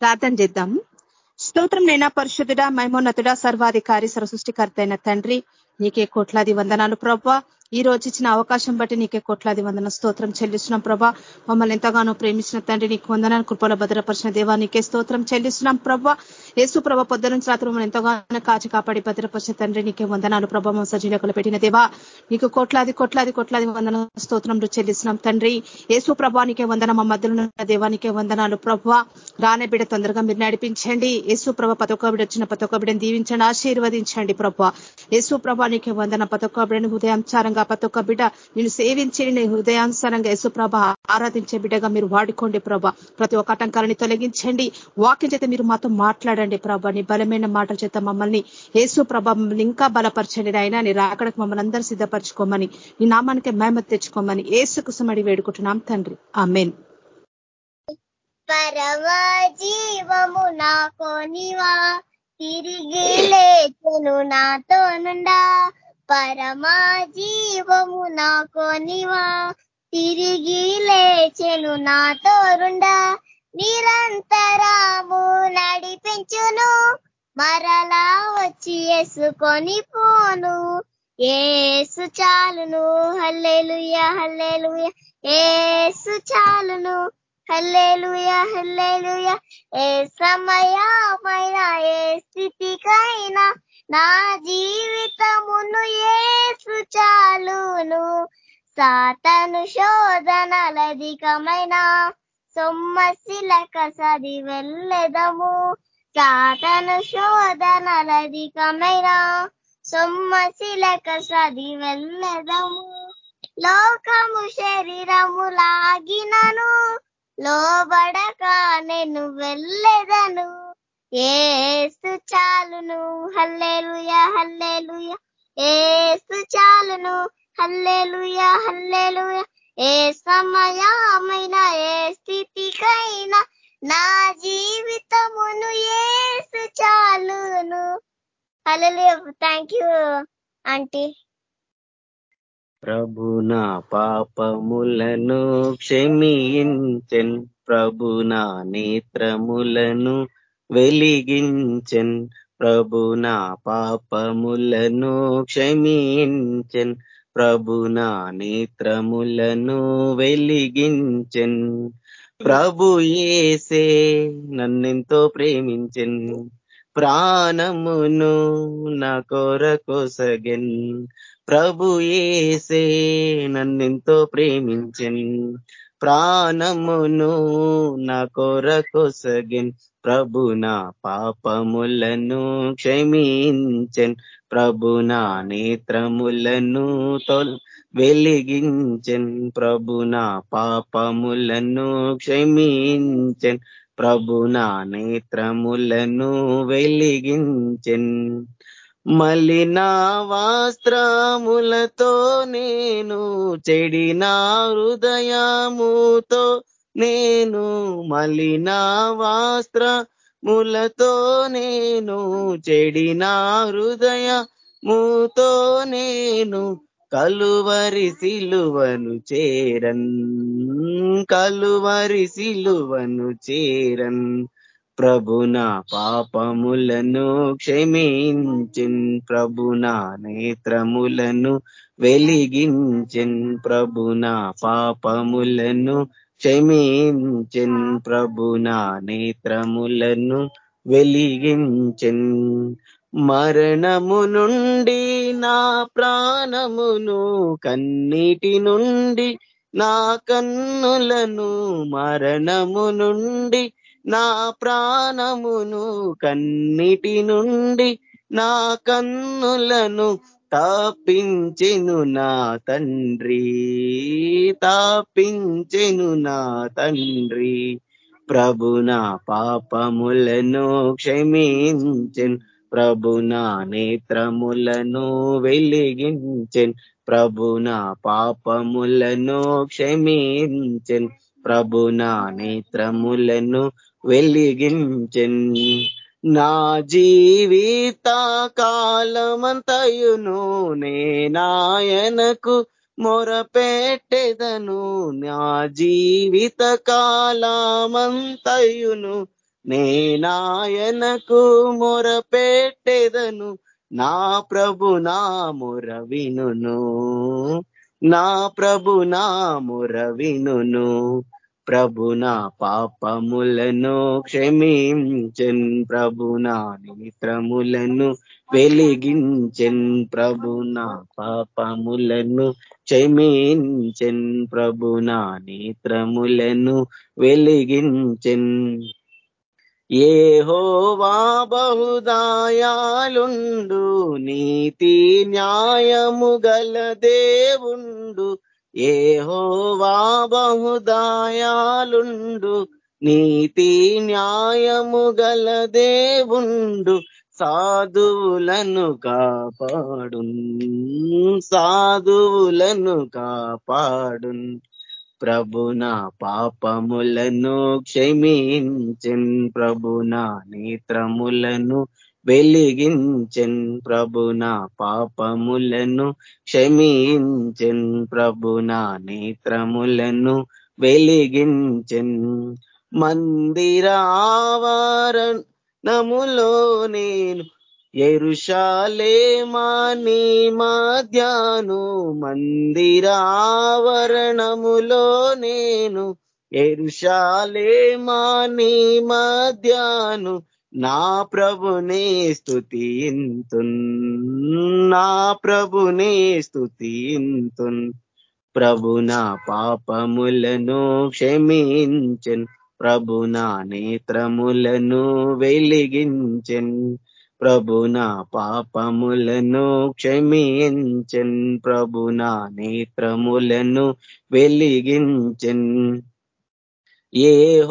ప్రార్థన చేద్దాం. స్తోత్రం నైనా పరిశుద్ధుడ మైమోన్నతుడ సర్వాధికారి సరసృష్టికర్త అయిన తండ్రి నీకే కోట్లాది వందనాలు ప్రభా. ఈ రోజు ఇచ్చిన అవకాశం బట్టి నీకే కోట్లాది వందన స్తోత్రం చెల్లిస్తున్నాం ప్రభా. మమ్మల్ని ఎంతగానో ప్రేమించిన తండ్రి నీకు వందనాలు కృపల భద్రపరిచిన దేవా నీకే స్తోత్రం చెల్లిస్తున్నాం ప్రభా. యేసు ప్రభ పొద్దు నుంచి రాత్రి మమ్మల్ని ఎంతగానో కాచి కాపాడి భద్రపరిచిన తండ్రి నీకే వందనాలు ప్రభావం సజీలకులు పెట్టిన దేవా నీకు కోట్లాది కోట్లాది కోట్లాది వందన స్తోత్రం చెల్లిస్తున్నాం తండ్రి. యేసు ప్రభా నీకే వందన మా మధ్యలో దేవానికే వందనాలు ప్రభా. రానే బిడ తొందరగా మీరు నడిపించండి. యేసు ప్రభ పతొక్క బిడ వచ్చిన పతొక్క బిడని దీవించండి ఆశీర్వదించండి ప్రభా. యేసు ప్రభా నీకే వందన పతొక్క ఉదయం హృదయాంచారంగా ప్రతి ఒక్క బిడ్డ నేను సేవించి నేను హృదయానుసారంగా యశుప్రభ ఆరాధించే బిడ్డగా మీరు వాడుకోండి ప్రభ. ప్రతి ఒక్క ఆటంకాలని తొలగించండి. వాక్యం చేత మీరు మాతో మాట్లాడండి ప్రభ. నీ బలమైన మాటల చేత మమ్మల్ని యేసు ప్రభ ఇంకా బలపరచండి ఆయన నీ రాకడకు మమ్మల్ని అందరూ సిద్ధపరచుకోమని నీ నామానికి మేమ తెచ్చుకోమని ఏసు కుసమడి వేడుకుంటున్నాం తండ్రి. ఆమెన్. పరమ జీవము తిరిగి లేచను నాతో నుండా. పరమా జీవము నా కొనివా తిరిగి లేచెను నా తోరుండా. నిరంతరాము నడిపించును. మరలా వచ్చి వేసుకొని పోను. ఏసు చాలును. Hallelujah hallelujah. ఏసు చాలును. Hallelujah hallelujah. ఏ సమయమైనా ఏ స్థితికైనా నా జీవితమును ఏసు చాలును. సాతను శోధనలధికమైన సొమ్మశిలక సది వెళ్ళెదము. సాతను శోధనలధికమైన సొమ్మశిలక సది వెళ్ళెదము. లోకము శరీరము లాగినను లోబడక నేను వెళ్ళెదను. ఏసు చాలును హల్లేలుయ హల్లేలుయ. ఏసు చాలును హల్లేలుయ హల్లేలుయ. ఏ సమయమైన ఏ స్థితికైనా నా జీవితమును ఏసు చాలును. Hallelujah thank you aunty. ప్రభు నా పాపములను క్షమించన్. ప్రభు నా నేత్రములను వెలిగించెన్ ప్రభు నా పాపములను క్షమించెన్ ప్రభు నా నేత్రములను వెలిగించెన్ ప్రభు ఏసే నన్నెంతో ప్రేమించెన్ ప్రాణమును నా కొరకొసగెన్ ప్రభు ఏసే నన్నెంతో ప్రేమించెన్ ప్రాణమును నా కొరకొసగెన్ ప్రభు పాపములను క్షమించన్. ప్రభు నేత్రములను తొల్ వెలిగించన్. ప్రభు పాపములను క్షమించన్. ప్రభు నేత్రములను వెలిగించెన్. మలిన వాస్త్రములతో నేను చెడిన హృదయముతో నేను మలినా వాస్త్రములతో నేను చెడిన హృదయ మూతో నేను కలువరి సిలువను చేరన్ కలువరి సిలువను చేరన్. ప్రభున పాపములను క్షమించిన్ ప్రభున నేత్రములను వెలిగించిన్ ప్రభున పాపములను క్షమించెన్ ప్రభు నా నేత్రములను వెలిగించెన్. మరణము నుండి నా ప్రాణమును కన్నీటి నుండి నా కన్నులను మరణము నుండి నా ప్రాణమును కన్నిటి నుండి నా కన్నులను తాపించెను నా తండ్రి తాపించెను నా తండ్రి. ప్రభు నా పాపములను క్షమించెన్ ప్రభు నా నేత్రములను వెలిగించెన్ ప్రభు నా పాపములను క్షమించెన్ ప్రభు నా నేత్రములను వెలిగించెన్. నా జీవిత కాలమంతయును నేనాయనకు మొరపెట్టెదను. నా జీవిత కాలమంతయును నేనాయనకు మొరపెట్టెదను. నా ప్రభు నా మొర వినును నా ప్రభు నా మొర వినును ప్రభు పాపములను క్షమించన్ ప్రభు నేత్రములను వెలిగించన్ ప్రభు పాపములను క్షమించన్ ప్రభు నా నేత్రములను వెలిగించన్. హోవా బహుదాయాలుండు నీతి న్యాయము గల దేవుండు ఏహోవా బహుదాయాలుండు నీతి న్యాయము గల దేవుండు సాధువులను కాపాడు సాధువులను కాపాడు ప్రభున పాపములను క్షమించిన్ ప్రభున నేత్రములను వెలిగించెన్ ప్రభున పాపములను క్షమించెన్ ప్రభున నేత్రములను వెలిగించెన్ మందిర నములో నేను ఎరుషాలేమాని మాధ్యాను మందిరావరణములో నేను ఎరుషాలేమాని మాధ్యాను నా ప్రభునే స్థుతి నా ప్రభునే స్థుతి ప్రభు నా పాపములను క్షమించన్ ప్రభు నా నేత్రములను వెలిగించన్. ప్రభు నా పాపములను క్షమించన్ ప్రభు నా నేత్రములను వెలిగించన్. ఏ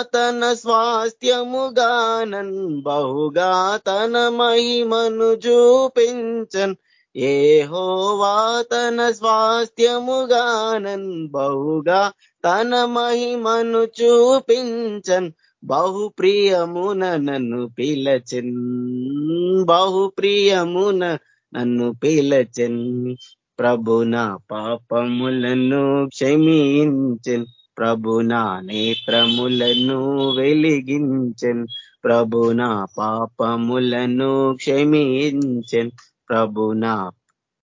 తన స్వాస్థ్యముగానన్ బహుగా తన మహిమను చూపించన్. ఏ తన స్వాస్థ్యముగానన్ బహుగా తన మహిమను చూపించన్. బహు ప్రియమున నన్ను పిలచెన్. బహు ప్రియమున నన్ను పిలచెన్. ప్రభున పాపములను క్షమించెన్. ప్రభునా నేత్రములను వెలిగించన్. ప్రభునా పాపములను క్షమించన్. ప్రభునా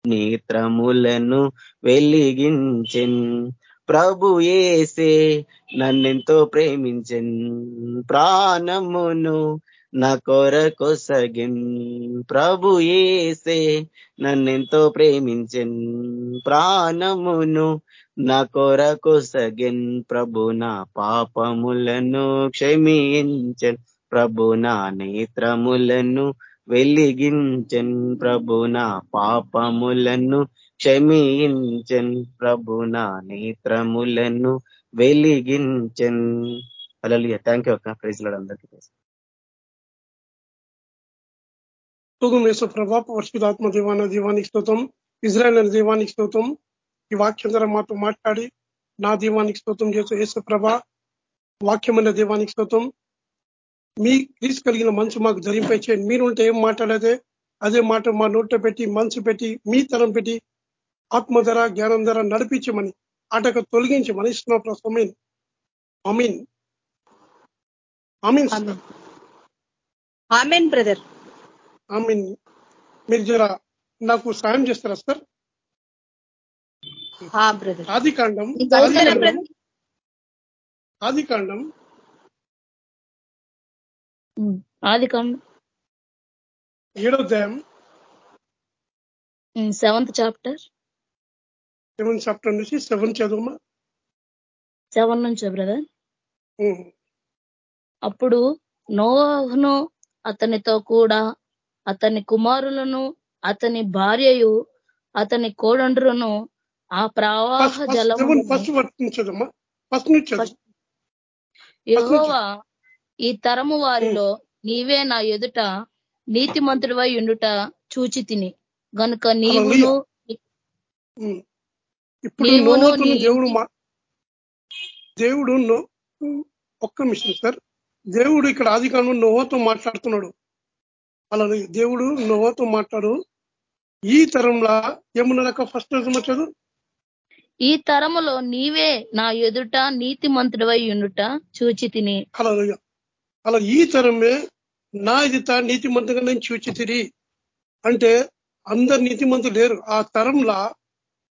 నేత్రములను వెలిగించన్. ప్రభు ఏసే నన్నెంతో ప్రేమించన్. ప్రాణమును నా కొరకొసగిన్ ప్రభు ఏసే నన్నెంతో ప్రేమించన్ ప్రాణమును. నా కొరకొసగిన్ ప్రభు నా పాపములను క్షమించన్ ప్రభు నా నేత్రములను వెలిగించన్ ప్రభు నా పాపములను క్షమించన్ ప్రభు నా నేత్రములను వెలిగించన్. అలా థ్యాంక్ యూ అక్క. ప్రైజ్ లాడ్ అందరికీ స్తోత్రం ప్రభా పరిశుధాత్మ దీవాన దీవానికి స్తోత్రం ఇజ్రాయల్ అనే దీవానికి స్తోత్రం ఈ వాక్యం ద్వారా మాతో మాట్లాడి నా దీవానికి స్తోత్రం చేసే యేసు ప్రభ వాక్యమైన దీవానికి స్తోత్రం మీ క్రీస్ కలిగిన మంచు మాకు ధరింపై మీరుంటే మీరు ఉంటే ఏం మాట్లాడేదే? అదే మాట మా నోట్లో పెట్టి మనసు పెట్టి మీ తరం పెట్టి ఆత్మ ధర జ్ఞానం ధర నడిపించమని ఆటకు తొలగించి మనిస్తున్న ప్రసమీన్ amen amen amen brother. Amen మీరు జర నాకు సాయం చేస్తారా సార్? బ్రదర్. ఆది కాండం ఆది కాండం ఆది కాండం. Seventh chapter. సెవెన్ చాప్టర్ నుంచి సెవెన్ చదువుమా? సెవెన్ నుంచి బ్రదర్? అప్పుడు నోహను అతనితో కూడా అతని కుమారులను అతని భార్యయు అతని కోడండ్రును ఆ ప్రవాహ జలము యహోవా ఈ తరము వారిలో నీవే నా ఎదుట నీతిమంతుడివై ఉండుట చూచి తిని. గనుక నీవును ఇప్పుడు దేవుడు దేవుడు ఒక్క మిషన్ సార్. దేవుడు ఇక్కడ ఆది నోహతో మాట్లాడుతున్నాడు. అలా దేవుడు నోహతో మాట్లాడు. ఈ తరంలా ఏమున్నారక ఫస్ట్ వచ్చదు? ఈ తరములో నీవే నా ఎదుట నీతి మంత్రుడవై ఉండుట చూచి తిని. అలా అలా ఈ తరమే నా ఎదుట నీతిమంతుగా నేను చూచితిరి అంటే అందరు నీతిమంతులు లేరు. ఆ తరంలా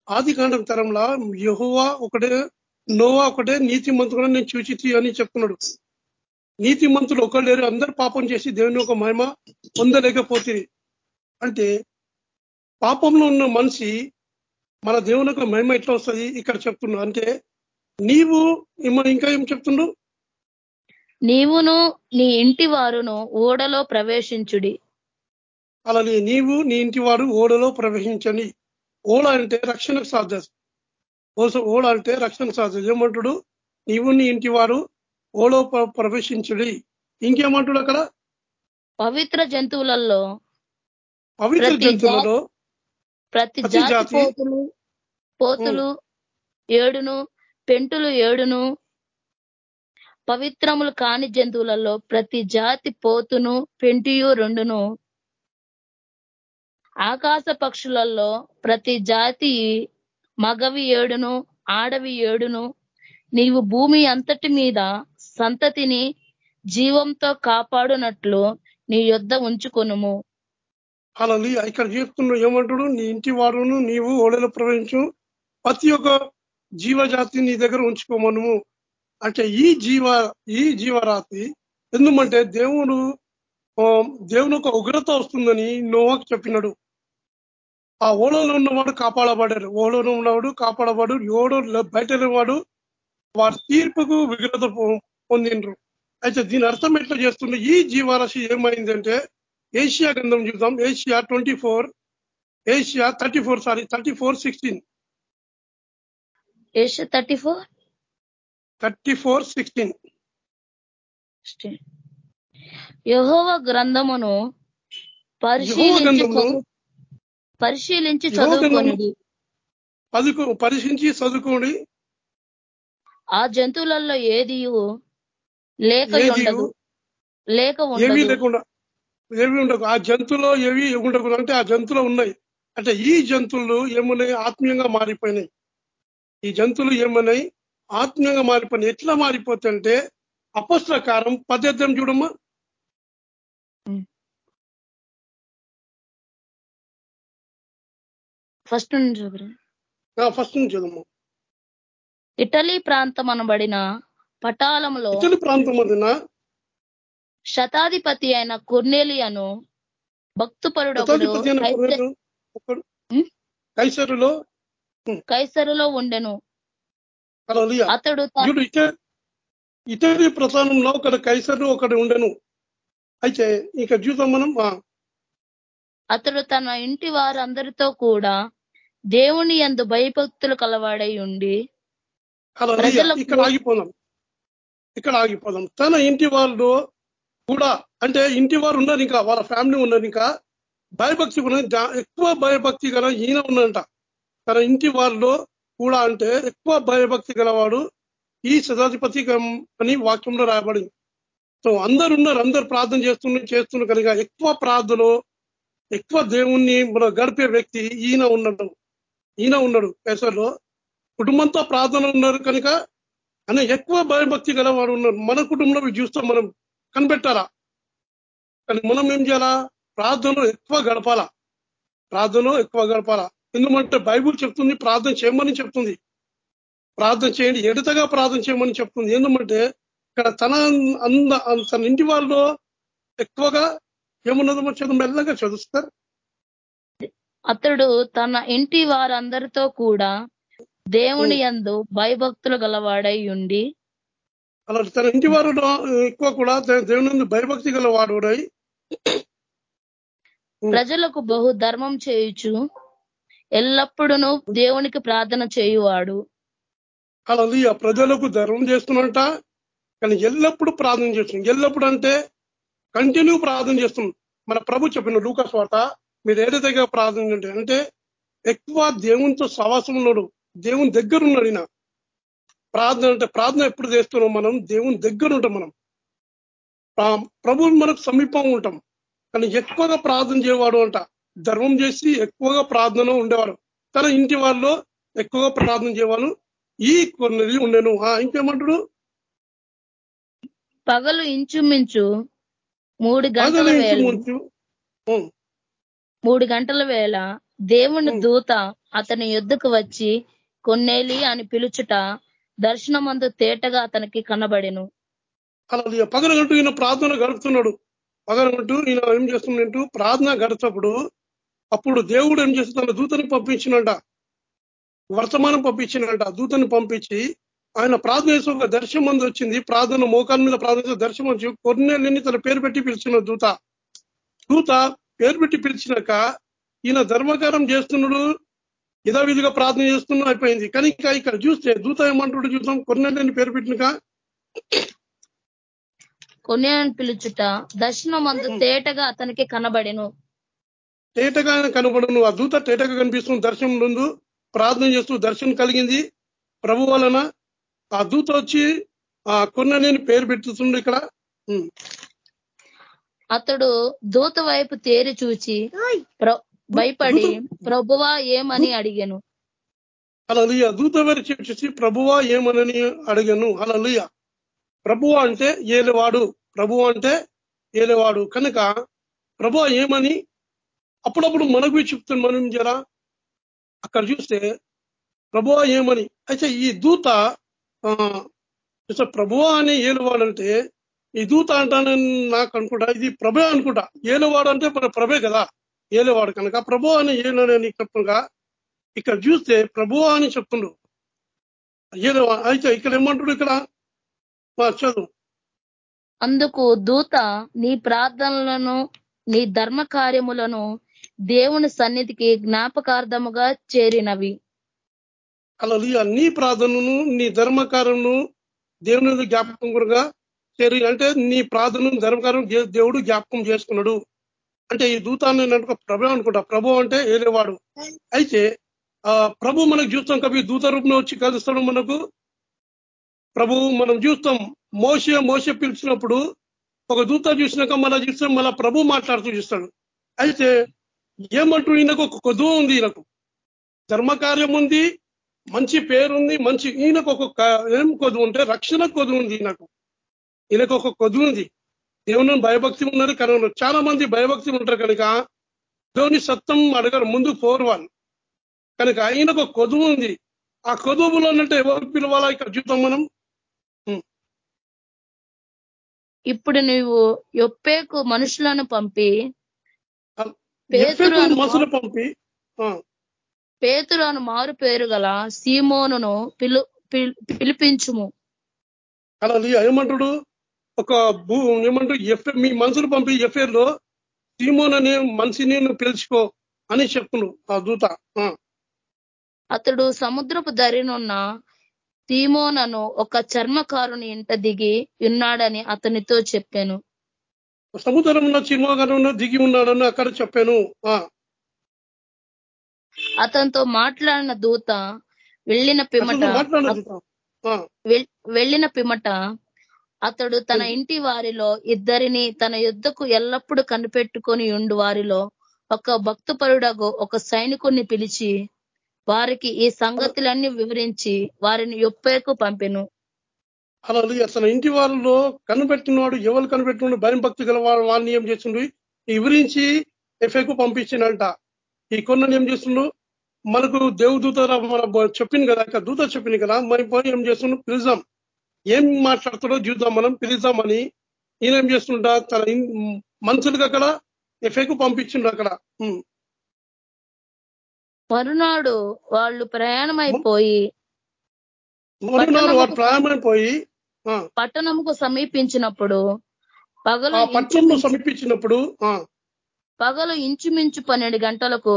ఆది కాండం తరంలా యహువా ఒకటే నోవా ఒకటే నీతిమంతుగా నేను చూచితి అని చెప్తున్నాడు. నీతిమంతులు ఒకరు లేరు అందరు పాపం చేసి దేవుని ఒక మహిమ పొందలేకపోతుంది అంటే పాపంలో ఉన్న మనిషి మన దేవుని యొక్క మహిమ ఎట్లా వస్తుంది? ఇక్కడ చెప్తున్నాడు అంటే నీవు ఇంకా ఏం చెప్తుండ్రు నీవును నీ ఇంటి వారును ఓడలో ప్రవేశించుడి. అలా నీవు నీ ఇంటి వారు ఓడలో ప్రవేశించని ఓడ అంటే రక్షణకు సాధ్యం. ఓడ అంటే రక్షణ సాధ్యం. ఏమంటాడు? నీవు నీ ఇంటి వారు ఓడో ప్రవేశించుడి. ఇంకేమంటాడు అక్కడ? పవిత్ర జంతువులలో పవిత్ర జంతువులలో? ప్రతి జాతి? పోతులు పోతులు ఏడును పెంటులు ఏడును పవిత్రములు కాని జంతువులలో ప్రతి జాతి పోతును పెంటియు రెండును. ఆకాశ పక్షులలో ప్రతి జాతి మగవి ఏడును ఆడవి ఏడును. నీవు భూమి అంతటి మీద సంతతిని జీవంతో కాపాడునట్లు నీ యొద్ద ఉంచుకొనుము. అలా ఇక్కడ చెప్తున్నాడు ఏమంటాడు? నీ ఇంటి వారును నీవు ఓడలో ప్రవేశించు. ప్రతి ఒక్క జీవజాతి నీ దగ్గర ఉంచుకోమను అంటే ఈ జీవ ఈ జీవరాతి ఎందుకంటే దేవుడు దేవుని ఒక ఉగ్రత వస్తుందని నోవాకు చెప్పినాడు. ఆ ఓడలో ఉన్నవాడు కాపాడబడారు ఓడలో ఉన్నవాడు కాపాడబడు. ఓడో బయట వాడు వారి తీర్పుకు విగ్రత పొందిండ్రు. అయితే దీని అర్థం ఎట్లా చేస్తుంది ఈ జీవరాశి ఏమైందంటే ఏషియా గంధం చూద్దాం. ఏషియా twenty four Asia thirty four sorry thirty four sixteen. Asia thirty four? Thirty four sixteen. యహోవ గ్రంథమును పరిశీలించి పరిశీలించి చదువుకోండి పరిశీలించి చదువుకోండి ఆ జంతువులలో ఏది లేక ఉండదు. లేక ఏమీ లేకుండా ఏమి ఉండదు ఆ జంతువులో ఏవి ఉండకూడదు. అంటే ఆ జంతువులు ఉన్నాయి. అంటే ఈ జంతువులు ఏమున్నాయి? ఆత్మీయంగా మారిపోయినాయి. ఈ జంతువులు ఏమన్నాయి? ఆత్మీయంగా మారిపోయినాయి. ఎట్లా మారిపోతుంటే అపస్రకారం పద్ధతి చూడమ్మా. ఫస్ట్ నుంచి ఫస్ట్ నుంచి చూడమ్మా ఇటలీ ప్రాంతం అనబడిన పటాలంలో శతాధిపతి అయిన కుర్నేలియను భక్తుపరుడు కైసరులో కైసరులో ఉండెను. అతడు ఇటలీ ప్రధానంలో ఒకటి కైసరు ఒకటి ఉండెను. అయితే ఇక చూద్దాం మనం అతడు తన ఇంటి వారందరితో కూడా దేవుని ఎందు భయభక్తులు కలవాడై ఉండి ఇక్కడ ఆగిపోదాం. ఇక్కడ ఆగిపోదాం. తన ఇంటి వాళ్ళు కూడా అంటే ఇంటి వారు ఉన్నారు ఇంకా వాళ్ళ ఫ్యామిలీ ఉన్నారు ఇంకా భయభక్తి ఎక్కువ భయభక్తి గల ఈయన ఉన్నంట తన ఇంటి వాళ్ళు కూడా అంటే ఎక్కువ భయభక్తి గలవాడు ఈ శతాధిపతి అని వాక్యంలో రాయబడింది. సో అందరు ఉన్నారు అందరు ప్రార్థన చేస్తున్న చేస్తున్నారు కనుక ఎక్కువ ప్రార్థనలు ఎక్కువ దేవుణ్ణి మన గడిపే వ్యక్తి ఈయన ఉన్నాడు. ఈయన ఉన్నాడు. పేసర్లో కుటుంబంతో ప్రార్థన ఉన్నారు కనుక కానీ ఎక్కువ భయభక్తి గలవాడు ఉన్నారు మన కుటుంబంలో చూస్తాం మనం కనిపెట్టాలా? కానీ మనం ఏం చేయాలా? ప్రార్థనలో ఎక్కువ గడపాలా? ప్రార్థనలో ఎక్కువ గడపాలా? ఎందుకంటే బైబుల్ చెప్తుంది ప్రార్థన చేయమని చెప్తుంది. ప్రార్థన చేయండి ఎడతగా ప్రార్థన చేయమని చెప్తుంది. ఎందుకంటే ఇక్కడ తన అంద తన ఇంటి వాళ్ళు ఎక్కువగా ఏమున్నదో చదువు మెల్లగా చదువుతారు అతడు తన ఇంటి వారందరితో కూడా దేవుని ఎందు భయభక్తులు గలవాడై ఉండి అలా తన ఇంటి వారు ఎక్కువ కూడా దేవుని భయభక్తి గల వాడుడై ప్రజలకు బహు ధర్మం చేయుచు ఎల్లప్పుడూ దేవునికి ప్రార్థన చేయువాడు. అలా ఆ ప్రజలకు ధర్మం చేస్తున్నట కానీ ఎల్లప్పుడూ ప్రార్థన చేస్తున్నాం. ఎల్లప్పుడు అంటే కంటిన్యూ ప్రార్థన చేస్తున్నాం. మన ప్రభు చెప్పిన లూకస్ వార్త మీరు ఏదైతే ప్రార్థన అంటే ఎక్కువ దేవునితో సవాసం ఉన్నాడు దేవుని దగ్గర ఉన్నాడు ఈయన ప్రార్థన అంటే ప్రార్థన ఎప్పుడు చేస్తున్నాం మనం? దేవుని దగ్గర ఉంటాం మనం. ప్రభువు మనకు సమీపం ఉంటాం. కానీ ఎక్కువగా ప్రార్థన చేయవాడు అంట. ధర్మం చేసి ఎక్కువగా ప్రార్థన ఉండేవాడు. తన ఇంటి వాళ్ళు ఎక్కువగా ప్రార్థన చేయవాళ్ళు ఈ కొన్ని ఉండేను. ఇంకేమంటాడు? పగలు ఇంచుమించు మూడు గంటల మూడు గంటల వేళ దేవుని. దూత అతని యుద్ధకు వచ్చి కొన్నేలి అని పిలుచుట దర్శనమందు తేటగా అతనికి కనబడెను. అలా పగలగంటూ ఈయన ప్రార్థన గడుపుతున్నాడు. పగలగంటూ ఈయన ఏం చేస్తున్నట్టు ప్రార్థన గడిచినప్పుడు అప్పుడు దేవుడు ఏం చేస్తుంది తన దూతని పంపించినట. వర్తమానం పంపించినట. దూతని పంపించి ఆయన ప్రార్థన చేసి ఒక దర్శనం మంది వచ్చింది. ప్రార్థన మోకాల మీద ప్రార్థన చేసి దర్శనం వచ్చి కొన్నేళ్ళని తన పేరు పెట్టి పిలిచిన దూత. దూత పేరు పెట్టి పిలిచినాక ఈయన ధర్మకారం చేస్తున్నాడు. యథావిధిగా ప్రార్థన చేస్తున్నా అయిపోయింది. కానీ ఇంకా ఇక్కడ చూస్తే దూత ఏమంటాడు చూద్దాం. కొన్నేళ్ళని పేరు పెట్టినాక కొన్నేని పిలుచుట. దర్శనమందు తేటగా అతనికి కనబడెను. తేటగా ఆయన కనబడును. ఆ దూత తేటగా కనిపిస్తుంది. దర్శనం ముందు ప్రార్థన చేస్తూ దర్శనం కలిగింది. ప్రభు వలన ఆ దూత వచ్చి ఆ కొన్ననేని పేరు పెట్టుతుండే ఇక్కడ. అతడు దూత వైపు తేరి చూచి ప్ర- భయపడి ప్రభువా ఏమని అడిగాను? అలలుయ దూత వారి చేసి ప్రభువా ఏమనని అడిగాను? అలలుయ ప్రభువా అంటే ఏలేవాడు. ప్రభువా అంటే ఏలేవాడు. కనుక ప్రభువా ఏమని అప్పుడప్పుడు మనకు చెప్తాను మనం జరా. అక్కడ చూస్తే ప్రభువా ఏమని? అయితే ఈ దూత ప్రభువా అని ఏలువాడంటే ఈ దూత అంటానని నాకు అనుకుంటా. ఇది ప్రభే అనుకుంటా. ఏలువాడు అంటే మన ప్రభే కదా. ఏలేవాడు కనుక ప్రభు అని ఏలని చెప్పగా ఇక్కడ చూస్తే ప్రభు అని చెప్తుండు. ఏదో అయితే ఇక్కడ ఏమంటాడు ఇక్కడ? చదువు. అందుకు దూత నీ ప్రార్థనలను నీ ధర్మ కార్యములను దేవుని సన్నిధికి జ్ఞాపకార్థముగా చేరినవి. అలా నీ ప్రార్థనను నీ ధర్మకారమును దేవుని జ్ఞాపకం కూడా చేరి అంటే నీ ప్రార్థనను ధర్మకారం దేవుడు జ్ఞాపకం చేసుకున్నాడు. అంటే ఈ దూతాన్ని నేను ప్రభు అనుకుంటా. ప్రభు అంటే ఏలేవాడు. అయితే ఆ ప్రభు మనకు చూస్తాం కవి దూత రూపంలో వచ్చి కలుస్తాడు మనకు. ప్రభు మనం చూస్తాం. మోస మోస పిలిచినప్పుడు ఒక దూత చూసినాక మళ్ళా చూస్తాం మళ్ళా ప్రభు మాట్లాడుతూ చూస్తాడు. అయితే ఏమంటూ ఈయనకు ఒక కొదువు ఉంది ఈయనకు. ధర్మకార్యం ఉంది మంచి పేరుంది మంచి ఈయనకు ఒక క- ఏం కొదువు ఉంటే రక్షణ కొదువు ఉంది ఈయనకు. ఈయనకు ఒక కొదువు ఉంది. దేవుని భయభక్తి ఉన్నారు కనుక చాలా మంది భయభక్తి ఉంటారు కనుక దేవుని సత్యం అడగరు ముందు పోరు వాళ్ళు కనుక ఈయనకు ఒక కొదువు ఉంది. ఆ కొదువులో అంటే ఎవరు పిలవాలా ఇక్కడ చూద్దాం మనం? ఇప్పుడు నీవు యొప్పేకు మనుషులను పంపి మనుషులు పంపి పేతురు అను మారు పేరు గల సీమోనును పిలు పిల్- పిలిపించుము. అలా ఏమంటాడు? ఒక భూ ఏమంటాడు ఎఫ్ మీ మనుషులు పంపి ఎఫ్ఐఆర్లో సీమోన్ అనే మనిషిని నువ్వు పిలుచుకో అని చెప్పును ఆ దూత. అతడు సముద్రపు దరినున్న సీమోనను ఒక చర్మకారుని ఇంట దిగి ఉన్నాడని అతనితో చెప్పాను. సముద్రంలో చిన్మగారంలో దిగి ఉన్నాడని అక్కడ చెప్పాను. ఆ, అతనితో మాట్లాడిన దూత వెళ్ళిన పిమ్మట వెళ్ళిన పిమ్మట అతడు తన ఇంటి వారిలో ఇద్దరిని తన యుద్ధకు ఎల్లప్పుడూ కనిపెట్టుకొని ఉండు వారిలో ఒక భక్తపరుడగు ఒక సైనికుణ్ణి పిలిచి వారికి ఈ సంగతులన్నీ వివరించి వారిని యొప్పేకు పంపెను. అలా అసలు ఇంటి వాళ్ళలో కనిపెట్టినవాడు ఎవరు కనిపెట్టినాడు భయం భక్తి గల వాడిని ఏం చేస్తుండు వివరించి ఎఫ్ఐకు పంపించినంట. ఈ కొన్నని ఏం చేస్తుండు మనకు దేవదూత మన చెప్పింది కదా దూత చెప్పింది కదా మరి పోయి ఏం చేస్తుండు పిలుద్దాం ఏం మాట్లాడుతాడో చూద్దాం మనం పిలుద్దామని ఈయన ఏం చేస్తుంటా తన మనుషులకు అక్కడ ఎఫ్ఐకు పంపించిండు అక్కడ. మరునాడు వాళ్ళు ప్రయాణమైపోయి మరునాడు వాడు ప్రాయమైపోయి ఆ, పట్టణముకు సమీపించినప్పుడు పగలు పట్టణంలో ఇంచుమించు- సమీపించినప్పుడు పగలు ఇంచుమించు పన్నెండు గంటలకు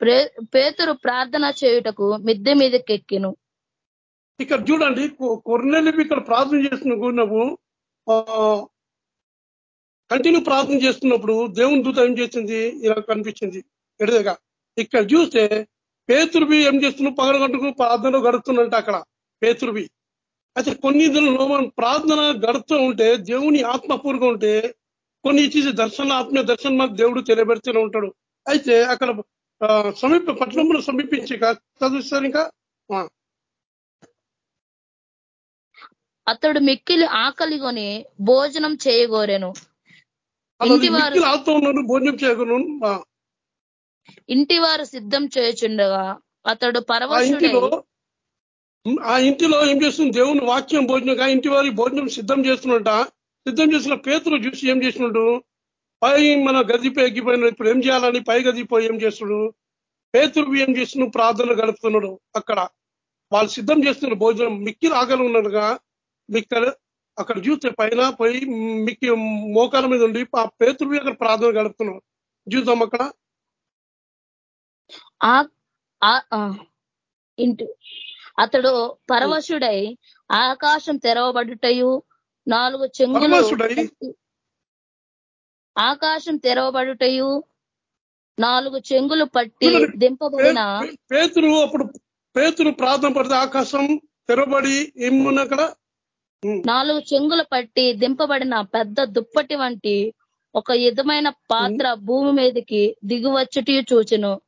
ప్రే- పేతురు ప్రార్థన చేయుటకు మిద్దె మీదకెక్కెను. ఇక్కడ చూడండి కొర్నెలు ఇక్కడ ప్రార్థన చేస్తున్న నువ్వు కంటిన్యూ ప్రార్థన చేస్తున్నప్పుడు దేవుని దూత ఏం చేసింది? ఇలా కనిపించింది. ఎడదగా ఇక్కడ చూస్తే పేతురువి ఏం చేస్తున్నావు పగల గంటకు ప్రార్థన గడుపుతున్నట్టు అక్కడ పేతురువి అయితే కొన్ని దినాలు మనం ప్రార్థన గడుపుతూ ఉంటే దేవుని ఆత్మపూర్గా ఉంటే కొన్ని ఇచ్చేసి దర్శన ఆత్మీయ దర్శనం మనకు దేవుడు తెలియబెడుతూనే ఉంటాడు. అయితే అక్కడ ఆ, సమీప పట్టణంలో సమీపించి చదివిస్తారు ఇంకా ఆ, అతడు మిక్కిలి ఆకలిగొని భోజనం చేయగోరెను. అలా ఇంటి వారు మిక్కిలి ఆడుతూ ఉన్నాడు భోజనం చేయగలను. సిద్ధం చేయుచుండగా అతడు పరవశుడై ఆ ఇంటిలో ఏం చేస్తుంది? దేవుని వాక్యం భోజనంగా ఇంటి వారి భోజనం సిద్ధం చేస్తున్నట. సిద్ధం చేసిన పేతులు చూసి ఏం చేసినట్టు పై మన గదిపై ఎక్కిపోయిన ఇప్పుడు ఏం చేయాలని పై గదిపోయి ఏం చేస్తున్నాడు? పేతులు ఏం చేస్తున్నాడు? ప్రార్థన గడుపుతున్నాడు అక్కడ. వాళ్ళు సిద్ధం చేస్తున్నారు భోజనం మిక్కిలు ఆకలి ఉన్నట్టుగా మిక్కలు అక్కడ చూస్తే పైన పోయి మిక్కి మోకాల మీద ఉండి ఆ పేతులు అక్కడ ప్రార్థన గడుపుతున్నాడు చూద్దాం అక్కడ. ఆ- ఆ- ఆ, ఇంటి. అతడు పరవశుడై ఆకాశం తెరవబడుటయు నాలుగు చెంగులు ఆకాశం తెరవబడుటయు నాలుగు చెంగులు పట్టి దింపబడిన? పేతురు అప్పుడు పేతురు ప్రార్థన పడితే ఆకాశం తెరబడి ఏమున్నా అక్కడ? నాలుగు చెంగులు పట్టి దింపబడిన పెద్ద దుప్పటి వంటి ఒక విధమైన పాత్ర భూమి మీదకి దిగువచ్చుటి చూచెను.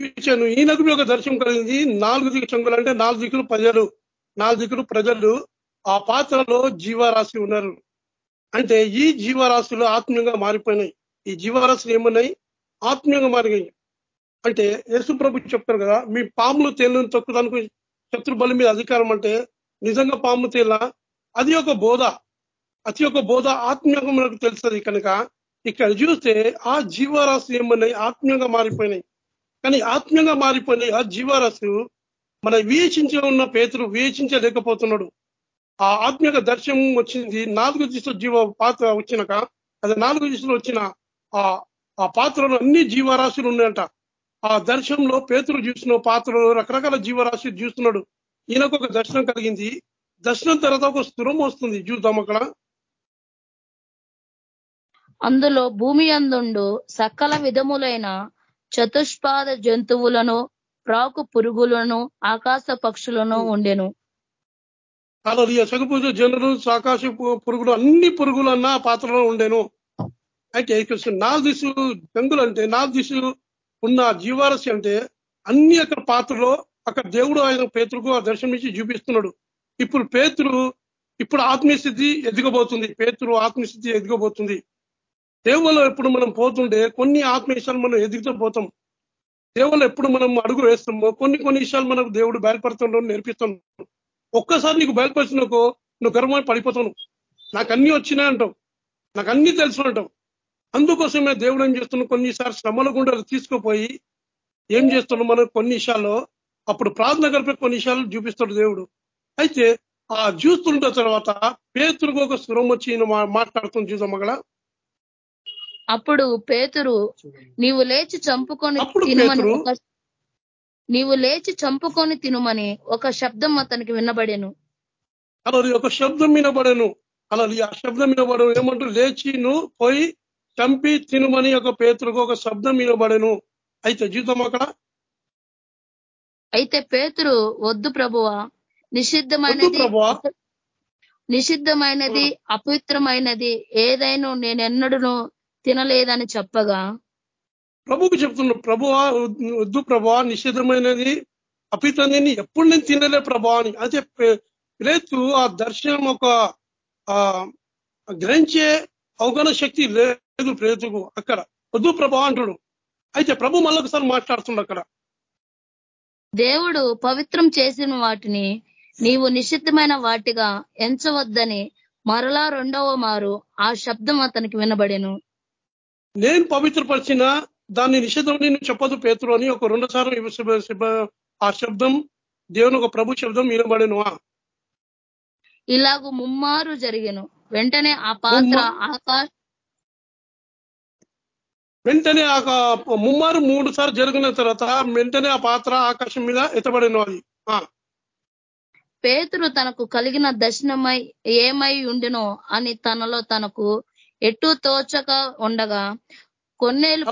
ఇచ్చాను ఈయనకు ఒక దర్శనం కలిగింది. నాలుగు దిక్కు చెంగులు అంటే నాలుగు దిక్కులు ప్రజలు. నాలుగు దిక్కులు ప్రజలు ఆ పాత్రలో జీవరాశి ఉన్నారు. అంటే ఈ జీవరాశులు ఆత్మీయంగా మారిపోయినాయి. ఈ జీవరాశులు ఏమున్నాయి? ఆత్మీయంగా మారినాయి. అంటే యేసు ప్రభు చెప్తారు కదా మీ పాములు తేలను తొక్కుదానికి శత్రు బలి మీద అధికారం అంటే నిజంగా పాము తేల? అది ఒక బోధ. అది ఒక బోధ ఆత్మీయంగా మనకు తెలుస్తుంది కనుక ఇక్కడ చూస్తే ఆ జీవరాశులు ఏమన్నాయి? ఆత్మీయంగా మారిపోయినాయి. కానీ ఆత్మీయంగా మారిపోయినాయి. ఆ జీవరాశులు మన వీక్షించి ఉన్న పేతురు వీక్షించలేకపోతున్నాడు ఆ ఆత్మీయ దర్శనం వచ్చింది. నాలుగు దిశలో జీవ పాత్ర వచ్చినాక అది నాలుగు దిశలో వచ్చిన ఆ ఆ పాత్రలో అన్ని జీవరాశులు ఉన్నాయంట. ఆ దర్శనంలో పేతులు చూసిన పాత్రలో రకరకాల జీవరాశి చూస్తున్నాడు. ఈయనకు ఒక దర్శనం కలిగింది. దర్శనం తర్వాత ఒక స్థురం వస్తుంది చూద్దాం అక్కడ అందులో భూమి అందుండు సకల విధములైన చతుష్పాద జంతువులను ప్రాకు పురుగులను ఆకాశ పక్షులను ఉండెను. అలా సగపూజ జనులు ఆకాశ పురుగులు అన్ని పురుగులు అన్న ఆ పాత్రలో ఉండేను. అయితే నాలుగు దిశలు గంగులు అంటే నాలుగు దిశలు ఉన్న జీవారసి అంటే అన్ని అక్కడ పాత్రలో అక్కడ దేవుడు ఆయన పేతురుకు ఆ దర్శనం ఇచ్చి చూపిస్తున్నాడు. ఇప్పుడు పేతురు ఇప్పుడు ఆత్మీయస్థితి ఎదిగబోతుంది. పేతురు ఆత్మీయ స్థితి ఎదిగబోతుంది ఎప్పుడు మనం పోతుంటే కొన్ని ఆత్మీయ విషయాలు మనం ఎదుగుతూ పోతాం. దేవుళ్ళు ఎప్పుడు మనం అడుగు వేస్తామో కొన్ని కొన్ని విషయాలు మనకు దేవుడు బయలుపడుతుండో నేర్పిస్తున్నాడు ఒక్కసారి నీకు బయలుపరిచినకో నువ్వు గర్వమని పడిపోతాను నాకు అన్ని వచ్చినాయి అంటావు. నాకు అన్ని తెలుసు అంటావు. అందుకోసమే దేవుడు ఏం చేస్తున్నావు కొన్నిసార్లు శ్రమల గుండెలు తీసుకుపోయి ఏం చేస్తున్నావు మనం కొన్ని విషయాల్లో అప్పుడు ప్రార్థన గడిపే కొన్ని విషయాలు చూపిస్తాడు దేవుడు. అయితే ఆ చూస్తుంటే తర్వాత పేతులకు ఒక స్వరం వచ్చి మాట్లాడుతుంది చూద్దాం అక్కడ అప్పుడు పేతురు నీవు లేచి చంపుకొని తినుమని నీవు లేచి చంపుకొని తినుమని ఒక శబ్దం అతనికి వినబడెను. అలా ఒక శబ్దం వినబడను. అలా ఆ శబ్దం వినబడను. ఏమంటారు? లేచి నువ్వు పోయి చంపి తినుమని ఒక పేతులకు ఒక శబ్దం వినబడను. అయితే జీతం అక్కడ అయితే పేతురు వద్దు ప్రభువా. నిషిద్ధమైనది ప్రభువా. నిషిద్ధమైనది అపవిత్రమైనది ఏదైనా నేనెన్నడూ తినలేదని చెప్పగా. ప్రభుకు చెప్తున్నాడు ప్రభువా వద్దు ప్రభువా నిషేధమైనది అపితని ఎప్పుడు నేను తినలే ప్రభా అని. అయితే రేతు ఆ దర్శనం ఒక గ్రహించే అవగాహన శక్తి లేదు ప్రేతుకు అక్కడ. వద్దు ప్రభా అంటాడు. అయితే ప్రభు మళ్ళొకసారి మాట్లాడుతుండు అక్కడ. దేవుడు పవిత్రం చేసిన వాటిని నీవు నిషిద్ధమైన వాటిగా ఎంచవద్దని మరలా రెండవ మారు ఆ శబ్దం అతనికి వినబడెను. నేను పవిత్రపరిచిన దాన్ని నిషేధం నేను చెప్పదు పేతురు అని ఒక రెండు సార్లు ఆ శబ్దం దేవుని ఒక ప్రభు శబ్దం వినబడేను. ఇలాగు ముమ్మారు జరిగెను. వెంటనే ఆ పాత్ర ఆకాశ వెంటనే ఆ ముమ్మారు మూడు సార్లు జరిగిన తర్వాత వెంటనే ఆ పాత్ర ఆకాశం మీద ఎత్తబడిన అది ఆ, పేతురు తనకు కలిగిన దర్శనమై ఏమై ఉండినో అని తనలో తనకు ఎటు తోచక ఉండగా కొన్నేళ్ళు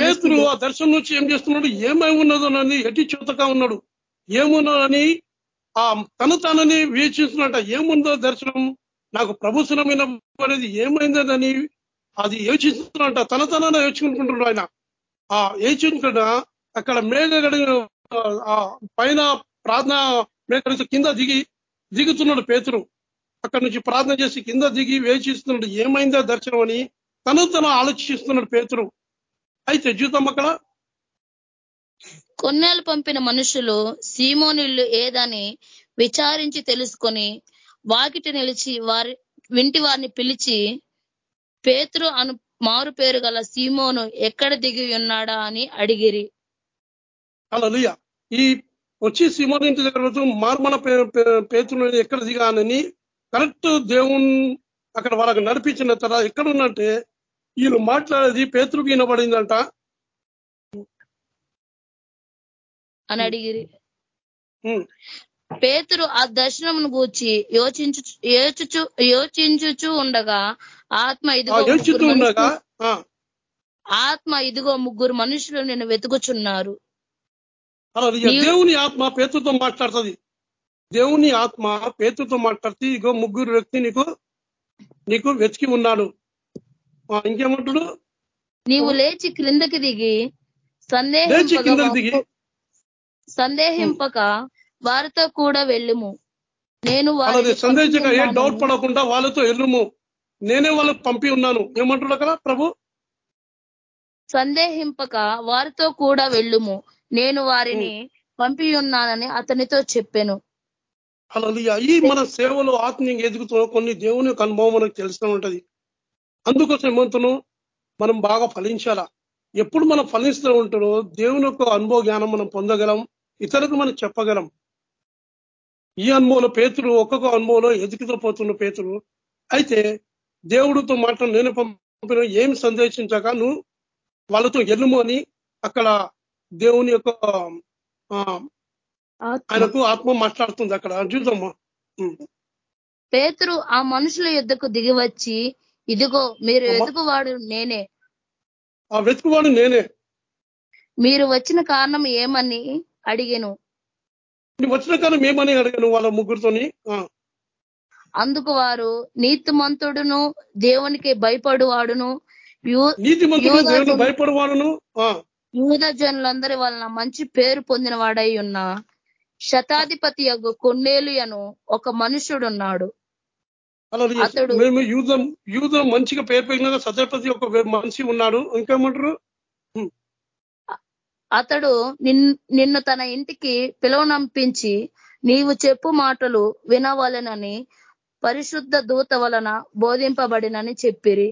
పేతురు ఆ దర్శనం నుంచి ఏం చేస్తున్నాడు? ఏమై ఉన్నదో అని ఎట్టి చూతగా ఉన్నాడు? ఏమున్నదని ఆ తన తనని వీక్షిస్తున్నట ఏముందో దర్శనం? నాకు ప్రభుత్వమైన అనేది ఏమైందని అది యోచిస్తున్నాడంట. తన తన యోచించుకుంటున్నాడు ఆయన. ఆ యోచించుకుంట అక్కడ మేఘగడి ఆ పైన ప్రార్థన మేఘ కింద దిగి దిగుతున్నాడు పేతురు. అక్కడి నుంచి ప్రార్థన చేసి కింద దిగి వేచిస్తున్నాడు. ఏమైందో దర్శనం అని తను తను ఆలోచిస్తున్నాడు పేతురు. అయితే జీవితం అక్కడ. కొన్నేళ్ళు పంపిన మనుషులు సీమోనిల్లు ఏదని విచారించి తెలుసుకొని వాకిటి నిలిచి వారి వింటి వారిని పిలిచి పేతురు అను మారు పేరు గల సీమోను ఎక్కడ దిగి ఉన్నాడా అని అడిగిరి. అలా ఈ వచ్చి సింహం ఇంటి దగ్గర మార్మల పేతులు ఎక్కడ దిగానని కరెక్ట్ దేవుని అక్కడ వాళ్ళకి నడిపించిన తర్వాత ఎక్కడ ఉన్నట్టే వీళ్ళు మాట్లాడేది పేతులకు వినబడిందంట అని అడిగిరి. పేతురు ఆ దర్శనమును గూర్చి యోచించు యోచుచు యోచించుచు ఉండగా ఆత్మ ఇదిగో ఉండగా ఆత్మ ఇదిగో ముగ్గురు మనుషులు నేను వెతుకుచున్నారు. దేవుని ఆత్మ పేతుతో మాట్లాడుతుంది. దేవుని ఆత్మ పేతుతో మాట్లాడుతూ ఇగో ముగ్గురు వ్యక్తి నీకు నీకు వెతికి ఉన్నాడు. ఇంకేమంటాడు? నీవు లేచి క్రిందకి దిగి దిగి. సందేహింపక వారితో కూడా వెళ్ళుము. నేను సందేశంగా ఏ డౌట్ పడకుండా వాళ్ళతో వెళ్ళుము నేనే వాళ్ళకి పంపి ఉన్నాను. ఏమంటాడు అక్కడ ప్రభు? సందేహింపక వారితో కూడా వెళ్ళుము. నేను వారిని పంపి ఉన్నానని అతనితో చెప్పాను. అలా ఈ మన సేవలో ఆత్మీయంగా ఎదుగుతున్న కొన్ని దేవుని యొక్క అనుభవం మనకు తెలుస్తూ ఉంటది. అందుకోసం ఏమంటున్నాం మనం బాగా ఫలించాలా? ఎప్పుడు మనం ఫలిస్తూ ఉంటాడో దేవుని యొక్క అనుభవ జ్ఞానం మనం పొందగలం. ఇతరులకు మనం చెప్పగలం. ఈ అనుభవంలో పేతురు ఒక్కొక్క అనుభవంలో ఎదుగుతూ పోతున్న పేతురు. అయితే దేవుడితో మాట్లాడి నేను పంపిన ఏం సందేశించక నువ్వు వాళ్ళతో ఎల్లుము అని అక్కడ దేవుని యొక్క ఆ, ఆయనకు ఆత్మ మాట్లాడుతుంది అక్కడ. చూద్దామా. పేతురు ఆ మనుషుల యుద్ధకు దిగి వచ్చి ఇదిగో మీరు. ఎదుగువాడు నేనే. ఆ వెతుకువాడు నేనే. మీరు వచ్చిన కారణం ఏమని అడిగెను? నువ్వు వచ్చిన కాలం ఏమని అడిగాను వాళ్ళ ముగ్గురితోని. అందుకు వారు నీతిమంతుడును దేవునికి భయపడువాడును నీతిమంతుడు యోధా దేవుని జను- భయపడవాడును. యూద జనులందరి వలన మంచి పేరు పొందిన వాడై ఉన్న శతాధిపతి యొక్క కొన్నేలియను ఒక మనుషుడున్నాడు. అతడు- మేము యూదం యూదం మంచిగా పేరు పెరిగిన సత్యపతి ఒక మనిషి ఉన్నాడు. ఇంకేమంటారు? అతడు నిన్- నిన్ను తన ఇంటికి పిలువనంపించి నీవు చెప్పు మాటలు వినవలెనని పరిశుద్ధ దూత వలన బోధింపబడినని చెప్పిరి.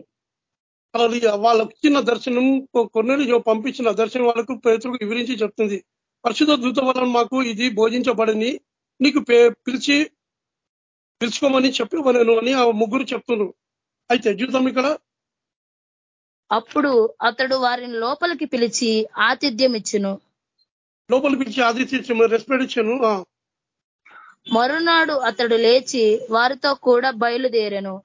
వాళ్ళకు వాళ్ళకి ఇచ్చిన దర్శనం కొన్ని పంపించిన దర్శనం వాళ్ళకు పేతులకు వివరించి చెప్తుంది. పరిశుద్ధ దూత వలన మాకు ఇది బోధించబడని నీకు పిలిచి పిలుచుకోమని చెప్పివ్వలేను అని ఆ ముగ్గురు చెప్తున్నారు. అయితే జీవితం ఇక్కడ అప్పుడు అతడు వారిని లోపలికి పిలిచి ఆతిథ్యం ఇచ్చును. లోపల పిలిచి ఆదిత్య రెస్పెక్ట్ ఇచ్చాను? మరునాడు అతడు లేచి వారితో కూడా బయలుదేరెను.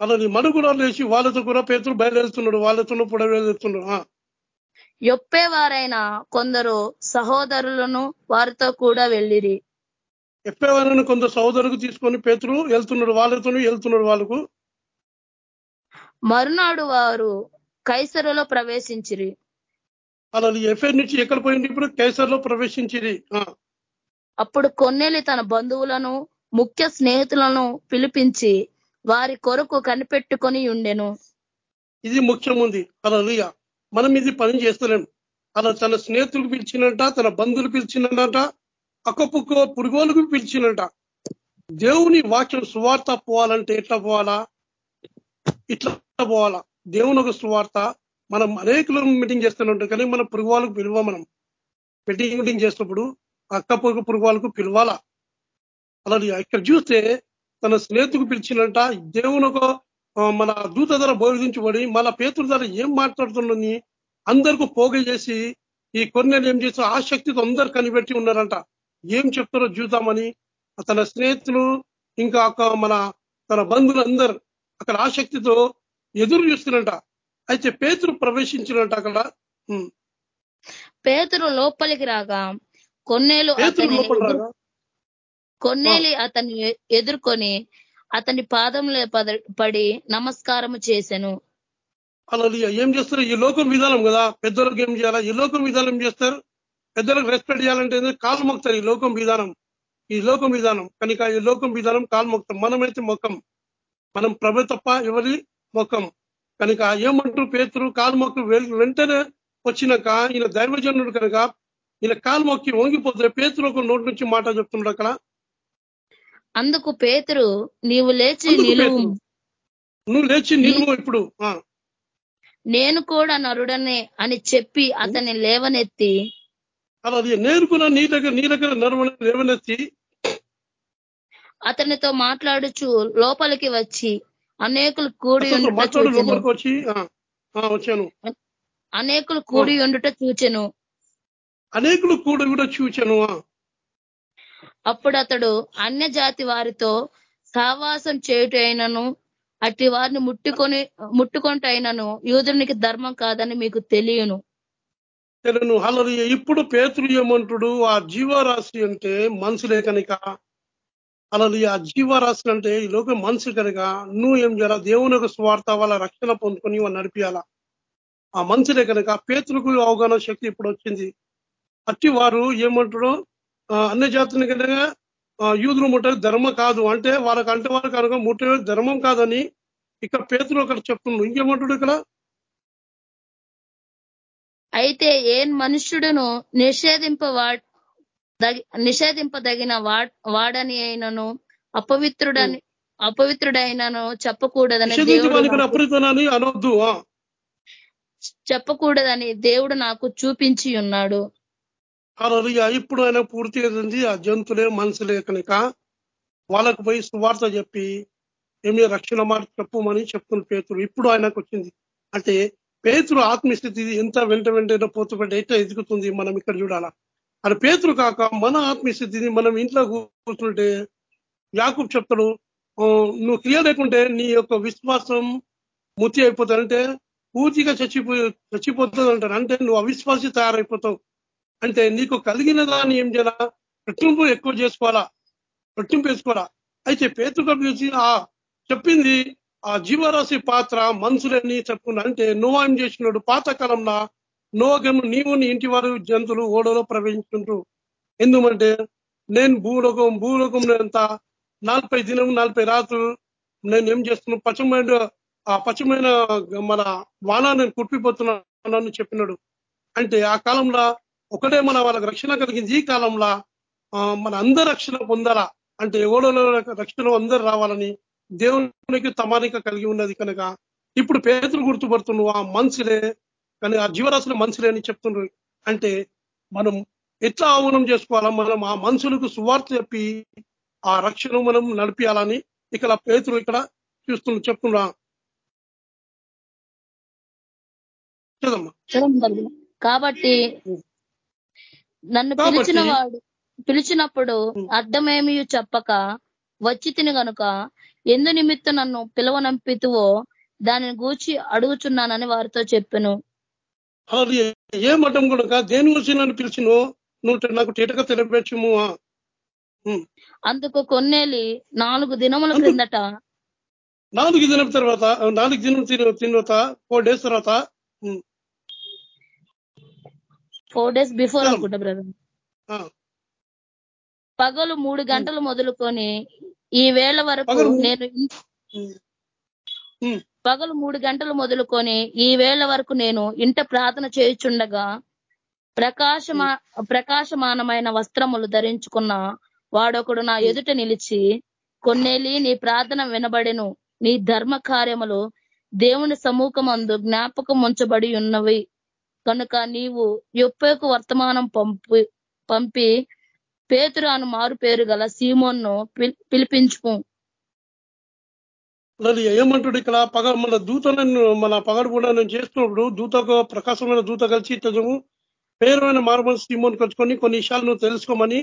అలా మను కూడా లేచి వాళ్ళతో కూడా పేతులు బయలుదేరుతున్నాడు వాళ్ళతో కూడా బయలుదేరుతున్నాడు ఆ, యొప్పేవారైన కొందరు సహోదరులను వారితో కూడా వెళ్ళిరి. ఎప్పేవారైనా కొంత సోదరుకు తీసుకొని పేతులు వెళ్తున్నాడు వాళ్ళతో వెళ్తున్నాడు వాళ్ళకు. మరునాడు వారు కైసరులో ప్రవేశించిరి. అలా ఎఫ్ఐఆర్ నుంచి ఎక్కడ పోయింది ఇప్పుడు? కేసర్లో ప్రవేశించింది అప్పుడు కొన్నేలి తన బంధువులను ముఖ్య స్నేహితులను పిలిపించి వారి కొరకు కనిపెట్టుకొని ఉండెను. ఇది ముఖ్యం ఉంది. అలా మనం ఇది పని చేస్తలేం. అలా తన స్నేహితులకు పిలిచినట్ట తన బంధువులు పిలిచినట అక్కపుక్క పురుగోలకు పిలిచినట. దేవుని వాక్యం సువార్త పోవాలంటే ఎట్లా పోవాలా? ఇట్లా పోవాలా? దేవుని ఒక సువార్త. మనం అనేకులు మీటింగ్ చేస్తూనే కానీ మన పురుగు వాళ్ళకు పిలువ మనం? మీటింగ్ మీటింగ్ చేసినప్పుడు అక్క పొరుగు పురుగు వాళ్ళకు పిలవాలా? అలా ఇక్కడ చూస్తే తన స్నేహితుకు పిలిచినంట దేవుని ఒక మన దూత ధర బోధించబడి మన పేతుల ధర ఏం మాట్లాడుతుందని అందరికీ పోగ చేసి ఈ కొన్నేళ్ళు ఏం చేసి ఆసక్తితో అందరు కనిపెట్టి ఉన్నారంట. ఏం చెప్తారో చూద్దామని తన స్నేహితులు ఇంకా ఒక మన తన బంధువులు అందరు అక్కడ ఆసక్తితో ఎదురు చూస్తున్నట. అయితే పేతురు ప్రవేశించినట్ట అక్కడ. పేతురు లోపలికి రాగా కొన్నేలు కొన్నేలి అతన్ని ఎదుర్కొని అతని పాదంలో పద- పడి నమస్కారము చేసెను. అలా ఏం చేస్తారు? ఈ లోకం విధానం కదా. పెద్దలకు ఏం చేయాలా? ఈ లోకం విధానం చేస్తారు? పెద్దలకు రెస్పెక్ట్ చేయాలంటే? కాలు మొక్తారు ఈ లోకం విధానం. ఈ లోకం విధానం. కనుక ఈ లోకం విధానం కాలు మొక్తం మనమైతే మొక్కం. మనం ప్రభు తప్ప ఎవరి మొక్కం కనుక ఏమంటారు పేతురు? కాలు మొక్క వెంటనే వచ్చినాక ఈయన దైవజనుడు కనుక ఈయన కాలు మొక్కి వంగిపోతే పేతురు ఒక నోటి నుంచి మాట చెప్తున్నాడు అక్కడ. అందుకు పేతురు నీవు లేచి నిలువు. నువ్వు లేచి నిలువు ఇప్పుడు. ఆ, నేను కూడా నరుడనే అని చెప్పి అతన్ని లేవనెత్తి. అలా అది నేర్పున నీ దగ్గర నీ దగ్గర నరవన లేవనెత్తి అతనితో మాట్లాడుచు లోపలికి వచ్చి అనేకులు కూడి వచ్చాను. అనేకులు కూడి ఉండుట చూచెను. అనేకులు కూడా కూడా చూచాను. అప్పుడు అతడు అన్య జాతి వారితో సావాసం చేయుటైనను అట్టి వారిని ముట్టుకొని ముట్టుకొంటైనను యూదునికి ధర్మం కాదని మీకు తెలియను. తెలును. అలరి ఇప్పుడు పేతురు ఏమంటుడు ఆ జీవరాశి అంటే మనుషులే కనుక అలా ఆ జీవరాశి అంటే ఈ లోక మనసు కనుక నువ్వు ఏం చేయాలా? దేవుని యొక్క స్వార్థ వాళ్ళ రక్షణ పొందుకొని వాళ్ళు నడిపియాలా? ఆ మనుషులే కనుక పేతులకు అవగాహన శక్తి ఇప్పుడు వచ్చింది. అట్టి వారు ఏమంటారు? అన్ని జాతుల కనుక యూదులు ముట్టేది ధర్మం కాదు. అంటే వాళ్ళకి అంటే కనుక ముట్టే ధర్మం కాదని ఇక్కడ పేతులు అక్కడ చెప్తున్నాడు ఇంకేమంటాడు ఇక్కడ? అయితే ఏ మనుష్యుడును నిషేధింప నిషేధింపదగిన వాడని అయినను అపవిత్రుడని అపవిత్రుడైనను చెప్పకూడదని అనొద్దు. చెప్పకూడదని దేవుడు నాకు చూపించి ఉన్నాడు. ఇప్పుడు ఆయన పూర్తిగా ఉంది ఆ జంతులే మనుషులే కనుక వాళ్ళకు పోయి సువార్త చెప్పి ఏమి రక్షణ మాట చెప్పమని చెప్తున్న పేతురు. ఇప్పుడు ఆయనకు వచ్చింది. అంటే పేతురు ఆత్మస్థితి ఎంత వెంట వెంటనే పోతు పెట్టి ఎట్లా ఎదుగుతుంది మనం ఇక్కడ చూడాలా? అని పేతురు కాక మన ఆత్మీయస్థితిని మనం ఇంట్లో కూర్చుంటే యాకూబ్ చెప్తాడు నువ్వు క్లియర్ లేకుంటే నీ యొక్క విశ్వాసం ముతి అయిపోతానంటే పూర్తిగా చచ్చిపో చచ్చిపోతుంది అంటారు. అంటే నువ్వు అవిశ్వాసి తయారైపోతావు. అంటే నీకు కలిగిన దాన్ని ఏం చేయాలా? రెట్టింపు ఎక్కువ చేసుకోవాలా? రెట్టింపు వేసుకోవాలా? అయితే పేతుక చూసి ఆ చెప్పింది ఆ జీవరాశి పాత్ర మనుషులని చెప్పుకున్నా అంటే నువ్వు ఏం చేసినాడు? పాతకాలంలో నోగను నీవు నీ ఇంటి వారు జంతువులు ఓడలో ప్రవేశించుంటూ ఎందుకంటే నేను భూలోకం భూలోకం అంతా నలభై దినం నలభై రాత్రులు నేను ఏం చేస్తున్నాను? పచ్చమైన ఆ పచ్చమైన మన వాన నేను కుట్టిపోతున్నానని చెప్పినాడు. అంటే ఆ కాలంలో ఒకటే మన వాళ్ళకి రక్షణ కలిగింది. ఈ కాలంలో మన అందరు రక్షణ పొందాలా? అంటే ఓడలో రక్షణ అందరు రావాలని దేవునికి తమానిక కలిగి ఉన్నది కనుక. ఇప్పుడు పేదలు గుర్తుపడుతున్నావు ఆ మనుషులే కానీ ఆ జీవరాశులు మనుషులే అని చెప్తున్నారు అంటే మనం ఎట్లా ఆహ్వానం చేసుకోవాలా? మనం ఆ మనుషులకు సువార్త చెప్పి ఆ రక్షణ మనం నడిపియాలని ఇక్కడ పేతులు ఇక్కడ చూస్తున్నా చెప్తున్నా. కాబట్టి నన్ను పిలిచిన వాడు పిలిచినప్పుడు అర్థమేమి చెప్పక వచ్చి తిని గనుక ఎందు నిమిత్తం నన్ను పిలువనంపితువో దానిని గూర్చి అడుగుచున్నానని వారితో చెప్పాను. అది ఏ మఠం కూడా దేని గురించి నన్ను పిలిచినో నువ్వు నాకు తేటగా తెలియపెచ్చుము అందుకు కొన్నేలి నాలుగు దినముల క్రిందట నాలుగు దినం తర్వాత నాలుగు దినం తర్వాత ఫోర్ డేస్ తర్వాత ఫోర్ డేస్ బిఫోర్. అనుకుంటా బ్రదర్. పగలు మూడు గంటలు మొదలుకొని ఈ వేళ వరకు నేను పగలు మూడు గంటలు మొదలుకొని ఈ వేళ వరకు నేను ఇంట ప్రార్థన చేయుచుండగా ప్రకాశమా ప్రకాశమానమైన వస్త్రములు ధరించుకున్న వాడొకడు నా ఎదుట నిలిచి కొన్నేలి నీ ప్రార్థన వినబడెను. నీ ధర్మ కార్యములు దేవుని సముఖమందు జ్ఞాపకం ఉంచబడి ఉన్నవి కనుక నీవు యొప్పేకు వర్తమానం పంపి పంపి పేతురాను మారు పేరు గల సీమోన్ను పిలిపించుకు మరి ఏమంటాడు ఇక్కడ? పగ మన దూతలను మన పగడు కూడా నేను చేస్తున్నప్పుడు దూతకు ప్రకాశమైన దూత కలిసి తజము పేరుమైన మార్మల్ సీమోన్ కలుసుకొని కొన్ని విషయాలు నువ్వు తెలుసుకోమని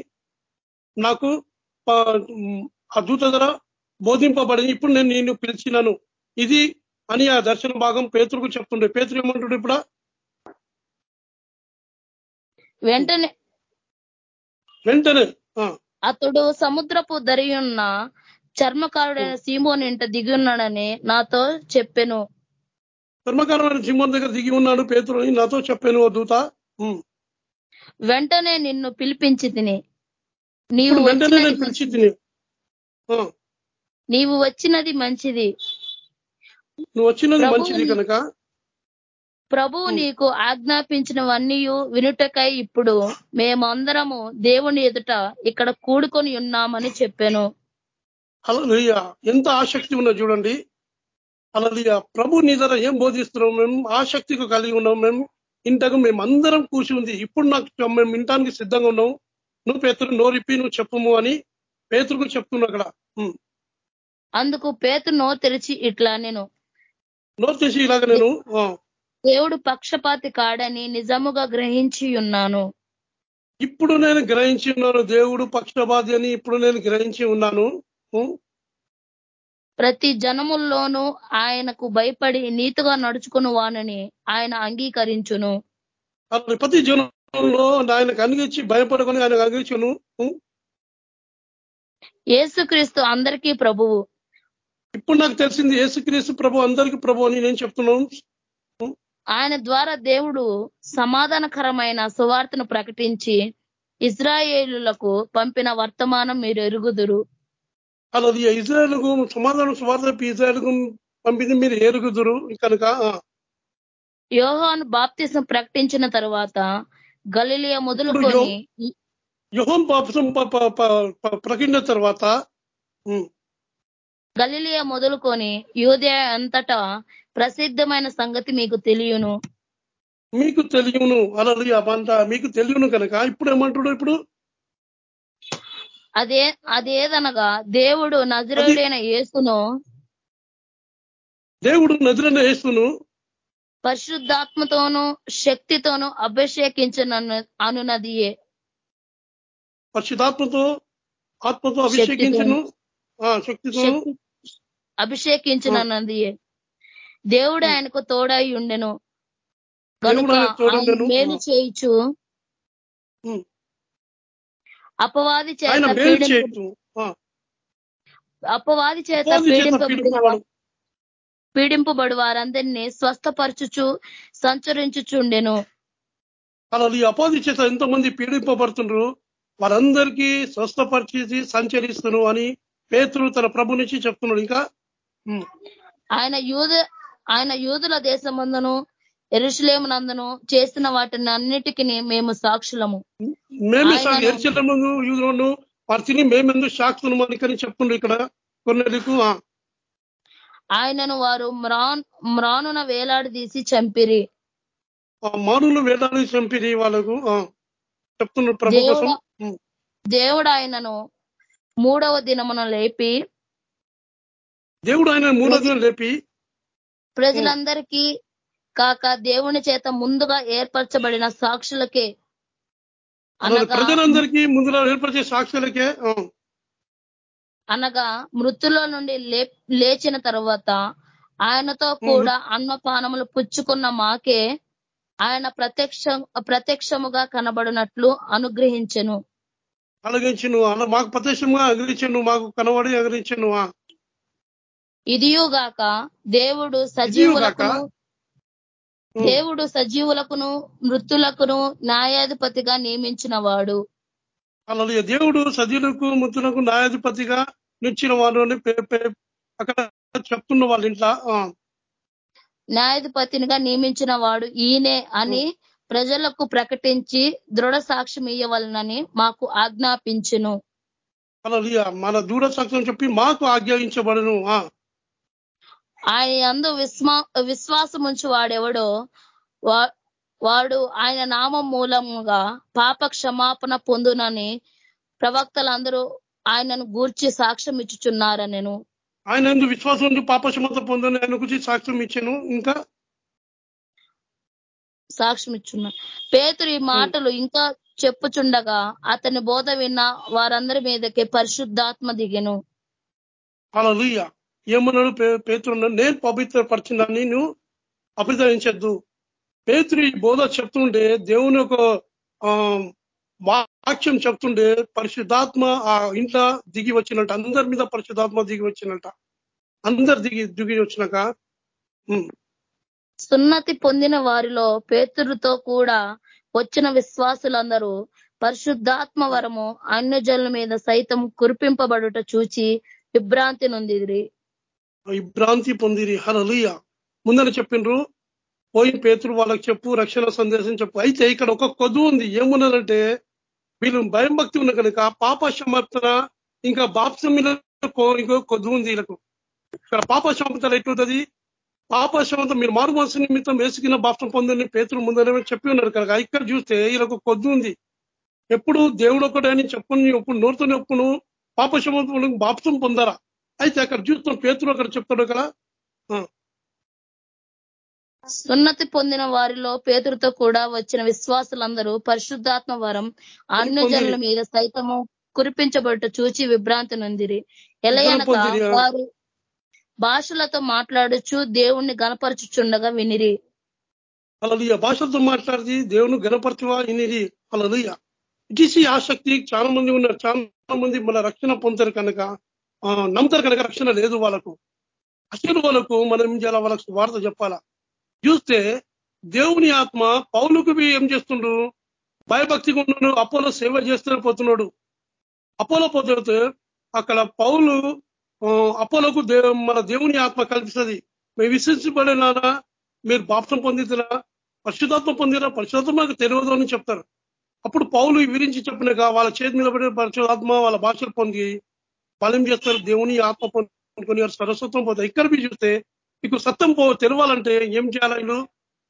నాకు ఆ దూత ధర బోధింపబడింది. ఇప్పుడు నేను నిన్ను పిలిచినాను. ఇది అని ఆ దర్శన భాగం పేతురుకు చెప్తుండే. పేతురు ఏమంటాడు ఇప్పుడు? వెంటనే వెంటనే అతడు సముద్రపు దరియున్న చర్మకారుడైన సీమోన్ ఇంట దిగి ఉన్నాడని నాతో చెప్పెను. కర్మకారమైన సింహం దగ్గర దిగి ఉన్నాడు పేతురు అని నాతో చెప్పాను దూత. వెంటనే నిన్ను పిలిపించి తిని. నీవు నీవు వచ్చినది మంచిది. నువ్వు వచ్చినది మంచిది కనుక. ప్రభువు. నీకు ఆజ్ఞాపించినవన్నీ వినుటకై ఇప్పుడు మేమందరము దేవుని ఎదుట ఇక్కడ కూడుకొని ఉన్నామని చెప్పాను. అలలియ ఎంత ఆసక్తి ఉన్నది చూడండి. అలలియ ప్రభు నీ దగ్గర ఏం బోధిస్తున్నాం మేము ఆసక్తిగా కలిగి ఉన్నాం. మేము ఇంతకు మేము అందరం కూర్చి ఉంది. ఇప్పుడు నాకు మేము వినటానికి సిద్ధంగా ఉన్నాం. నువ్వు పేతురు నోరిప్పి నువ్వు చెప్పుము అని పేతురుకు చెప్తున్నా అక్కడ. అందుకు పేతు నోరు తెరిచి ఇట్లా నేను నోరు చేసి ఇలాగ నేను దేవుడు పక్షపాతి కాడని నిజముగా గ్రహించి ఉన్నాను. ఇప్పుడు నేను గ్రహించి ఉన్నాను. దేవుడు పక్షపాతి అని ఇప్పుడు నేను గ్రహించి ఉన్నాను. ప్రతి జనముల్లోనూ ఆయనకు భయపడి నీతిగా నడుచుకుని వానని ఆయన అంగీకరించును. ప్రతి జనంలో ఆయనకు అందించి భయపడుకొని ఆయనకు అందించును ఉమ్. యేసుక్రీస్తు అందరికీ ప్రభువు. ఇప్పుడు నాకు తెలిసింది యేసుక్రీస్తు ప్రభు అందరికీ ప్రభు అని నేను చెప్తున్నాను. ఆయన ద్వారా దేవుడు సమాధానకరమైన సువార్తను ప్రకటించి ఇజ్రాయేలులకు పంపిన వర్తమానం మీరు ఎరుగుదురు. అలాది ఇజ్రాయల్కు సమాధానం స్వార్థ ఇజ్రాయల్కు పంపింది మీరు ఎరుగుదురు కనుక యోహాను బాప్తిసం ప్రకటించిన తరువాత గలిలియ మొదలుకొని యోహం పాపసం ప- ప- ప- ప- ప్రకటించిన తర్వాత గలిలియ మొదలుకొని యూదయ అంతటా ప్రసిద్ధమైన సంగతి మీకు తెలియను. మీకు తెలియను. అవంత మీకు తెలియను కనుక. ఇప్పుడు ఏమంటాడు ఇప్పుడు? అదే అదేదనగా దేవుడు నజరుడైన యేసును దేవుడు నదులను వేస్తును పరిశుద్ధాత్మతోనూ శక్తితోనూ అభిషేకించిన అనునదియే. పరిశుధాత్మతో ఆత్మతో అభిషేకించను శక్తితో శక్తి అభిషేకించినన్నదియే దేవుడు ఆయనకు తోడై ఉండెను. కనుక మేలు చేయిచు. అపవాది చేత అపవాది చేత పీడింపబడు. వారందరినీ స్వస్థపరచుచు సంచరించుచుండెను. అలా అపాధి చేత ఎంతమంది పీడింపబడుతుండ్రు వారందరికీ స్వస్థపరిచేసి సంచరిస్తును అని పేతురు తన ప్రభు నుంచి చెప్తున్నాడు. ఇంకా? ఆయన యూద ఆయన యూదుల దేశమందును ఎరుషులేమునందును చేసిన వాటిని అన్నిటికీ మేము సాక్షులము. మేమే ఆయనను- ఎరిచలము యూదులను వారి తిని మేమెందుకు సాక్షులు అని చెప్తుండ్రు ఇక్కడ కొన్నికు ఆయనను వారు మ్రాన్ మ్రానున వేలాడదీసి చంపిరి. మానులు వేదాలు చంపిరి వాళ్ళకు. చెప్తున్నారు ప్రభు దేవుడ కోసం. ఉమ్, దేవుడు ఆయనను మూడవ దినమున లేపి దేవుడు ఆయన మూడో దినం లేపి. ప్రజలందరికీ కాక దేవుని చేత ముందుగా ఏర్పరచబడిన సాక్షులకే ప్రజలందరికీ ముందుగా ఏర్పరిచే సాక్షులకే అనగా మృతుల్లో నుండి లేచిన తర్వాత ఆయనతో కూడా అన్నపానములు పుచ్చుకున్న మాకే ఆయన ప్రత్యక్ష ప్రత్యక్షముగా కనబడినట్లు అనుగ్రహించెను అలా మాకు ప్రత్యక్షంగా అగిరించను మాకు కనబడి అగిరించను ఆ. ఇదియుగాక దేవుడు సజీవులకును ఉమ్. దేవుడు సజీవులకును మృతులకును న్యాయాధిపతిగా నియమించిన వాడు అలాగే దేవుడు సజీలకు ముద్దులకు న్యాయాధిపతిగా నిచ్చిన వాడు అని అక్కడ చెప్తున్న వాళ్ళ ఇంట్లో న్యాయాధిపతినిగా నియమించిన వాడు ఈయనే అని ప్రజలకు ప్రకటించి దృఢ సాక్ష్యం ఇయ్యవలనని మాకు ఆజ్ఞాపించును. అలాగే మన దూర సాక్ష్యం చెప్పి మాకు ఆజ్ఞాయించబడను ఆ, ఆయన అందు విస్మా విశ్వాసం ఉంచి వాడెవడో వాడు ఆయన నామం మూలముగా పాప క్షమాపణ పొందునని ప్రవక్తలందరూ ఆయనను గూర్చి సాక్ష్యం ఇచ్చుచున్నార నేను ఆయన విశ్వాసం ఉండి పాపశమత పొందని ఆయన గురించి సాక్ష్యం ఇచ్చాను ఇంకా? సాక్ష్యం ఇచ్చున్నారు పేతురు ఈ మాటలు ఇంకా చెప్పుచుండగా అతని బోధ విన్న వారందరి మీదకి పరిశుద్ధాత్మ దిగెను. అలా ఏమన్నాడు? పే- పేతురు నేను పవిత్రపరిచిందని నువ్వు అభిదరించద్దు పేతురు బోధ చెప్తుండే దేవుని ఒక ఆ, వాక్యం చెప్తుండే పరిశుద్ధాత్మ ఆ ఇంట్లో దిగి వచ్చినట్ట అందరి మీద పరిశుద్ధాత్మ దిగి వచ్చినట్ట. అందరు దిగి దిగి వచ్చినాక సున్నతి పొందిన వారిలో పేతురుతో కూడా వచ్చిన విశ్వాసులందరూ పరిశుద్ధాత్మ వరము అన్యజనుల మీద సైతం కురిపింపబడుట చూచి విభ్రాంతి నొందిరి. విభ్రాంతి పొందిరి. హలలుయ ముందర చెప్పిండ్రు పోయి పేతురు వాళ్ళకి చెప్పు రక్షణ సందేశం చెప్పు. అయితే ఇక్కడ ఒక కొద్దు ఉంది. ఏమున్నదంటే వీళ్ళు భయం భక్తి ఉన్న కనుక పాప సమర్థన ఇంకా బాప్సమిలో ఇంకో కొద్దు ఉంది వీళ్ళకు. ఇక్కడ పాప సమర్థన ఎట్లుంటది? పాప సమర్థం మీరు మారు మనసు నిమిత్తం వేసుకున్న బాప్సం పొందని పేతులు ముందరమే చెప్పి ఉన్నారు కనుక. ఇక్కడ చూస్తే వీళ్ళకు కొద్దు ఉంది. ఎప్పుడు దేవుడు ఒక్కటైన చెప్పును ఎప్పుడు నోరుతోనే ఒప్పును పాప సమర్థం బాప్సం పొందరా? అయితే అక్కడ చూస్తాం పేతులు అక్కడ చెప్తాడు కదా? సున్నతి పొందిన వారిలో పేతురుతో కూడా వచ్చిన విశ్వాసులందరూ పరిశుద్ధాత్మ వరం అన్యజనుల మీద సైతము కురిపించబట్టు చూచి విభ్రాంతి నొందిరి. వారు. భాషలతో మాట్లాడుచు దేవుణ్ణి గనపరచుచుండగా వినిరి. అలలుయ భాషలతో మాట్లాడి దేవుని గణపరచువా వినిరి. అలలుయ ఇటీసీ ఆసక్తి చాలా మంది ఉన్నారు. చాలా మంది మన రక్షణ పొందుతారు కనుక నమ్ముతారు కనుక రక్షణ లేదు వాళ్ళకు. అసలు వాళ్ళకు మనం ఏం చేయాలా వాళ్ళకు వార్త చెప్పాలా? చూస్తే దేవుని ఆత్మ పౌలుకు ఏం చేస్తుండ్రు భయభక్తిగా ఉన్నాడు అపోలో సేవ చేస్తూనే పోతున్నాడు. అపోలో పోతే అక్కడ పౌలు అపోలోకు మన దేవుని ఆత్మ కల్పిస్తుంది. మేము విశ్వసించబడినారా? మీరు బాప్సం పొందితరా? పరిశుధాత్మ పొందిరా? పరిశుధాత్మ మాకు తెలియదు అని చెప్తారు. అప్పుడు పౌలు విరించి చెప్పినాక వాళ్ళ చేతి మీద పడిన పరిశుధాత్మ వాళ్ళ భాషలు పొంది వాళ్ళు చేస్తారు దేవుని ఆత్మ పొందుకొని సరస్వత్వం పోతారు. ఇక్కడ మీరు చూస్తే మీకు సత్యం పో తెలవాలంటే ఏం చేయాలా వీళ్ళు?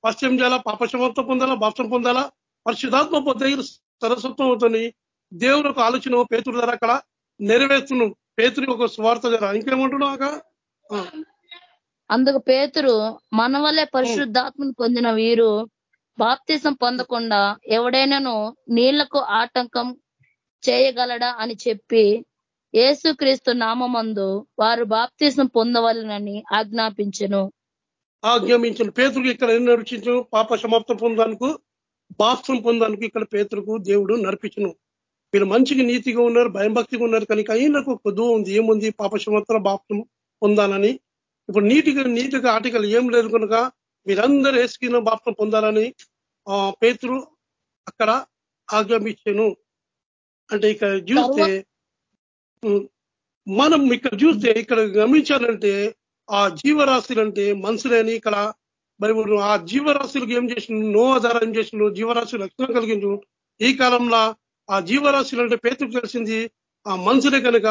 ఫస్ట్ ఏం చేయాలా? పాపశమత్వం పొందాలా? బాప్సం పొందాలా? పరిశుధాత్మ పొందే సరస్వత్వం అవుతుంది దేవుని ఒక ఆలోచన పేతురు ధర అక్కడ నెరవేర్చును. పేతురి ఒక స్వార్థ ధర ఇంకేమంటున్నావు అక్కడ అందుకు పేతురు మన వల్లే పరిశుద్ధాత్మను పొందిన వీరు బాప్తిసం పొందకుండా ఎవడైనాను నీళ్ళకు ఆటంకం చేయగలడా అని చెప్పి ఏసుక్రీస్తు నామందు వారు బాప్తిసం పొందవలనని ఆజ్ఞాపించను. ఆజ్ఞాపించను. పేతురుకు ఇక్కడ నడిపించు పాప సమాప్తం పొందానికి బాప్సం పొందానికి ఇక్కడ పేతురుకు దేవుడు నడిపించను. వీళ్ళు మంచిగా నీతిగా ఉన్నారు భయం భక్తిగా ఉన్నారు కనుక ఈయనకు కొద్దు ఉంది. ఏముంది? పాప సమాప్తం బాప్సం పొందాలని. ఇప్పుడు నీటిగా నీటిగా ఆటికలు ఏం లేదు కనుక మీరందరూ వేసుకున్న బాప్సం పొందాలని పేతురు అక్కడ ఆజ్ఞాపించాను. అంటే ఇక్కడ చూస్తే మనం ఇక్కడ చూస్తే ఇక్కడ గమనించాలంటే ఆ జీవరాశులంటే మనుషులని ఇక్కడ మరి ఆ జీవరాశులకు ఏం చేసిండు? నో ఆధారం ఏం చేసిండు జీవరాశులు రక్షణ కలిగించు ఈ కాలంలో ఆ జీవరాశులు అంటే పేతుకు తెలిసింది. ఆ మనుషులే కనుక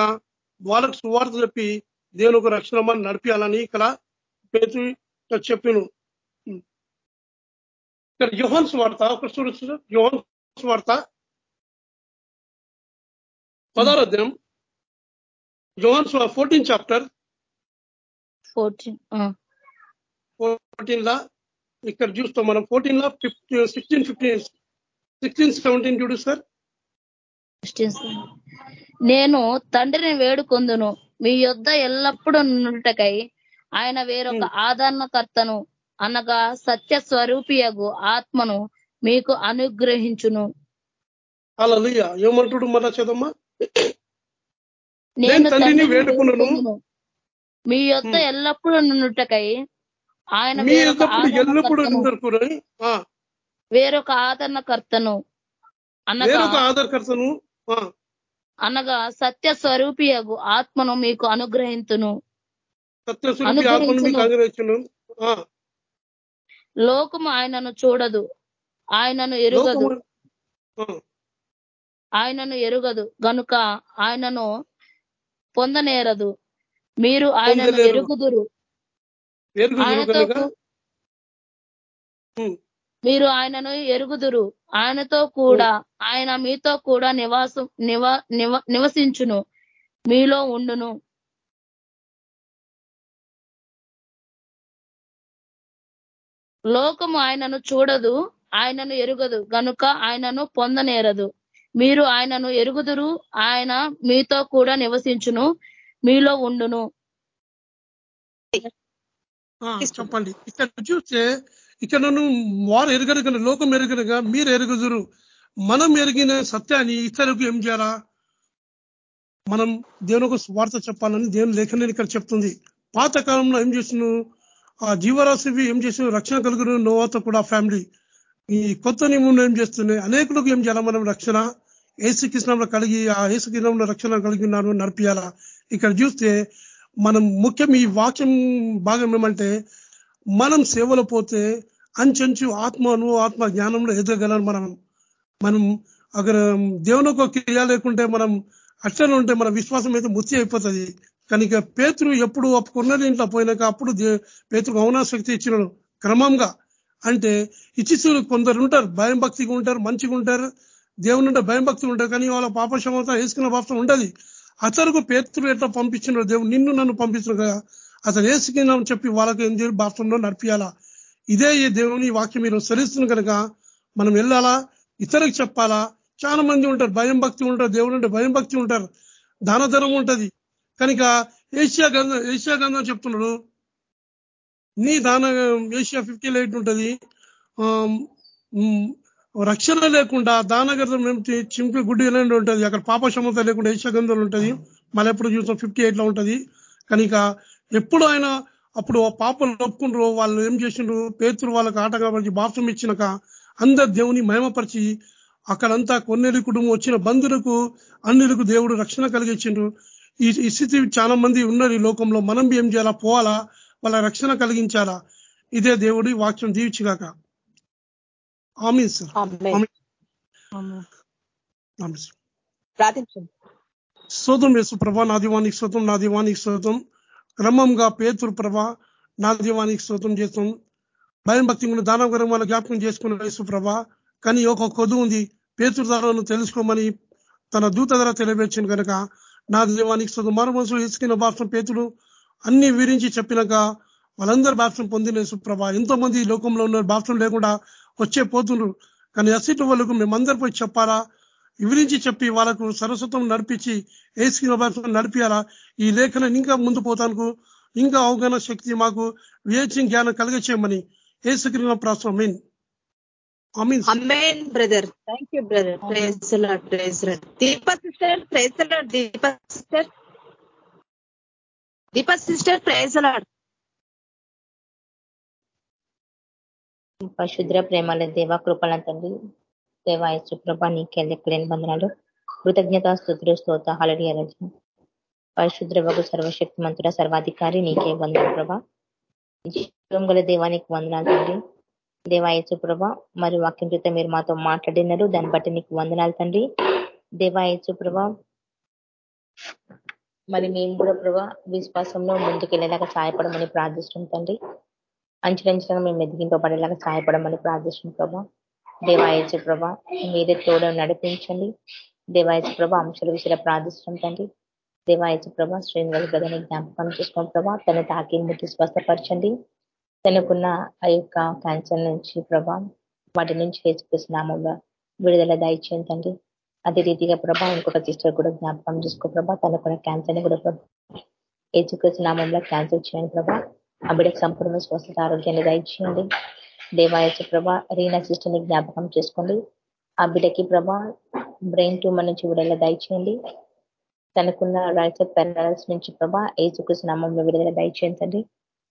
వాళ్ళకు సువార్త చెప్పి దేవుని ఒక రక్షణ నడిపించాలని ఇక్కడ పేతు చెప్పిను. ఇక్కడ యోహన్స్ వార్త ఒక చూడొచ్చు వార్త పదారు John's fourteen chapter fourteen fourteen లా ఇక్కడ చూస్తాం మనం. ఫోర్టీన్ లా fifty sixteen fifteen sixteen seventeen చూడు సార్ నేను తండ్రిని వేడుకొందును. మీ యొద్ ఎల్లప్పుడూ నుండుటకై ఆయన వేరొక ఆదరణకర్తను అనగా సత్య స్వరూపియగు ఆత్మను మీకు అనుగ్రహించును. అలా ఏమంటుడు మన చదమ్మా నేను తండ్రిని మీ యొద్ ఎల్లప్పుడూ నుండుటకై ఆయన ఎల్లప్పుడూ వేరొక ఆదరణకర్తను అనగా ఆదరణకర్తను అనగా సత్య స్వరూపియగు ఆత్మను మీకు అనుగ్రహించును. లోకము ఆయనను చూడదు. ఆయనను ఎరుగదు. ఆయనను ఎరుగదు. గనుక ఆయనను పొందనేరదు. మీరు ఆయనను ఎరుగుదురు. ఆయనతో మీరు ఆయనను ఎరుగుదురు. ఆయనతో కూడా ఆయన మీతో కూడా నివాసం నివసించును. మీలో ఉండును. లోకము ఆయనను చూడదు ఆయనను ఎరుగదు. గనుక ఆయనను పొందనేరదు. మీరు ఆయనను ఎరుగుదురు ఆయన మీతో కూడా నివసించును మీలో ఉండును. చెప్పండి. ఇక్కడ చూస్తే ఇక్కడ వారు ఎరగరు లోకం ఎరగరుగా మీరు ఎరుగుదురు. మనం ఎరిగిన సత్యాన్ని ఇతరులకు ఏం చేయాలా? మనం దేవుని ఒక స్వార్థ చెప్పాలని దేవుని లేఖనే ఇక్కడ చెప్తుంది. పాత కాలంలో ఏం చేసిన ఆ జీవరాశివి ఏం చేసిన రక్షణ కలుగురు నోవాతో కూడా ఫ్యామిలీ ఈ కొత్త నియమంలో ఏం చేస్తున్నాయి అనేకులకు ఏం చేయాలా మనం రక్షణ? ఏసుకృష్ణంలో కలిగి ఆ ఏసుకృష్ణంలో రక్షణ కలిగి ఉన్నాను నడిపియాలా? ఇక్కడ చూస్తే మనం ముఖ్యం ఈ వాక్యం భాగం ఏమంటే మనం సేవలో పోతే అంచెంచు ఆత్మను ఆత్మ జ్ఞానంలో ఎదగలం మనం. మనం అక్కడ దేవుని ఒక క్రియ లేకుంటే మనం అట్లనే ఉంటే మన విశ్వాసం అయితే ముత్తి అయిపోతుంది. కనుక పేతురు ఎప్పుడు ఒప్పుకున్నది ఇంట్లో పోయినాక అప్పుడు పేతురు అవునాశక్తి ఇచ్చినాడు క్రమంగా. అంటే ఇచ్చిస్తులు కొందరు ఉంటారు భయం భక్తిగా ఉంటారు మంచిగా ఉంటారు. దేవుని ఉంటే భయం భక్తి ఉంటారు. కానీ వాళ్ళ పాపశమంతా వేసుకున్న పాపం ఉండదు. అతనుకు పేతులు ఎట్లా పంపించినారు దేవుడు నిన్ను నన్ను పంపించిన కదా. అతను వేసుకున్నామని చెప్పి వాళ్ళకి ఏం చేయాలి? బాప్తంలో నడిపియాలా? ఇదే ఈ దేవుని వాక్యం మీరు సరిస్తుంది కనుక మనం వెళ్ళాలా? ఇతరులకు చెప్పాలా? చాలా మంది ఉంటారు భయం భక్తి ఉంటారు దేవుడు అంటే భయం భక్తి ఉంటారు దానధనం ఉంటుంది. కనుక ఏషియా గంధం ఏషియా గంధం చెప్తున్నాడు. నీ దాన ఏషియా ఫిఫ్టీ ఎయిట్ ఉంటుంది. రక్షణ లేకుండా దానగర్థం చింపి గుడ్డి ఎలాంటి ఉంటుంది. అక్కడ పాప క్షమత లేకుండా ఏషియా ఉంటుంది. మళ్ళీ ఎప్పుడు చూస్తాం ఫిఫ్టీ ఎయిట్లో ఉంటుంది కనుక ఎప్పుడు ఆయన అప్పుడు పాపలు ఒప్పుకుండ్రు వాళ్ళు ఏం చేసిండ్రు? పేతురు వాళ్ళకి ఆటగాబడి కాబట్టి బాప్సం ఇచ్చినాక అందరు దేవుని మహిమపరిచి అక్కడంతా కొన్నేరి కుటుంబం వచ్చిన బంధువులకు అన్నిలకు దేవుడు రక్షణ కలిగించిండ్రు. ఈ స్థితి చాలా మంది ఉన్నారు ఈ లోకంలో. మనం ఏం చేయాలా? పోవాలా? వాళ్ళ రక్షణ కలిగించాలా? ఇదే దేవుడి వాక్యం దీవించగాక. ఆమె సార్ స్తోత్రం వేసు ప్రభా నా దివానికి స్తోత్రం నా దివానికి స్తోత్రం. క్రమంగా పేతురు ప్రభ నా దీవానికి స్తోత్రం చేస్తాం. భయం భక్తి ఉన్న దానం గరం వాళ్ళ జ్ఞాపకం చేసుకున్న యేసు ప్రభ కానీ ఒక కొద్దు ఉంది. పేతురు ధరను తెలుసుకోమని తన దూత ధర తెలియవచ్చింది కనుక నా దీవానికి స్తోత్రం. మరో మనసులు ఇసుకున్న భాషం పేతులు అన్ని విరించి చెప్పినాక వాళ్ళందరూ భాషం పొందిన సుప్రభ ఎంతో మంది లోకంలో ఉన్న భాషం లేకుండా వచ్చే పోతుండ్రు కానీ అసిట్ వాళ్ళకు మేమందరూ పోయి చెప్పాలా? వివరించి చెప్పి వాళ్ళకు సరస్వతం నడిపించి ఏసీ భాషను నడిపియాలా? ఈ లేఖన ఇంకా ముందు పోతానుకు ఇంకా అవగాహన శక్తి మాకు వివేచన జ్ఞానం కలిగచేయమని ఏసుకృష్ణ ప్రాసం mean brother thank you brother praise lord praise lord Deepa sister praise lord Deepa sister Deepa sister lord పరిశుద్ర ప్రేమల దేవ కృపల తండ్రి. దేవాయసు కృప నీకే బంధనాలు కృతజ్ఞత స్థుతులు స్తోత హలడి అరజ పరిశుద్ర వగు సర్వశక్తి మంతుడ సర్వాధికారి నీకే వందన ప్రభ. జీవం గల దేవానికి వందనాలు తండ్రి. దేవాయసు ప్రభ మరి వాక్యం చేత మీరు మాతో మాట్లాడినారు. దాన్ని బట్టి నీకు వందనాలు తండ్రి. దేవాయసు ప్రభ మరి మేము కూడా ప్రభా విశ్వాసంలో ముందుకు వెళ్ళేలాగా సహాయపడమని ప్రార్థిస్తుంది తండ్రి. అంచెలంచెలుగా మేము ఎదిగింపబడేలాగా సహాయపడమని ప్రార్థిస్తుంది ప్రభా. దేవాయచ ప్రభ మీరే తోడ నడిపించండి. దేవాయచ ప్రభ అంశాల విషయాలు ప్రార్థిస్తాం తండ్రి. దేవాయచ ప్రభా శ్రీనివాస గదని జ్ఞాపకం చేసుకోండి ప్రభా. తన తాకి ముట్టి స్వస్థపరచండి. తనకున్న ఆ యొక్క క్యాన్సర్ నుంచి ప్రభా వాటి నుంచి హెచ్చుకున్నాముగా విడుదల దయచేయండి అదే రీతిగా ప్రభా ఇంకొక సిస్టర్ కూడా జ్ఞాపకం చేసుకో ప్రభా. తనకున్న క్యాన్సర్ని కూడా ప్రభా హెచ్చుకున్నామంలో క్యాన్సర్ చేయండి ప్రభా. ఆ బిడ్డకు సంపూర్ణ స్వస్థత ఆరోగ్యాన్ని దయచేయండి. దేవాయచ ప్రభ రీనా సిస్టర్ని జ్ఞాపకం చేసుకోండి. ఆ బిడ్డకి ప్రభా బ్రెయిన్ ట్యూమర్ నుంచి విడుదల దయచేయండి. తనకున్న రైట్ పెరల్స్ నుంచి ప్రభా ఏసుకృష్ణ నామంలో విడుదల దయచేయండి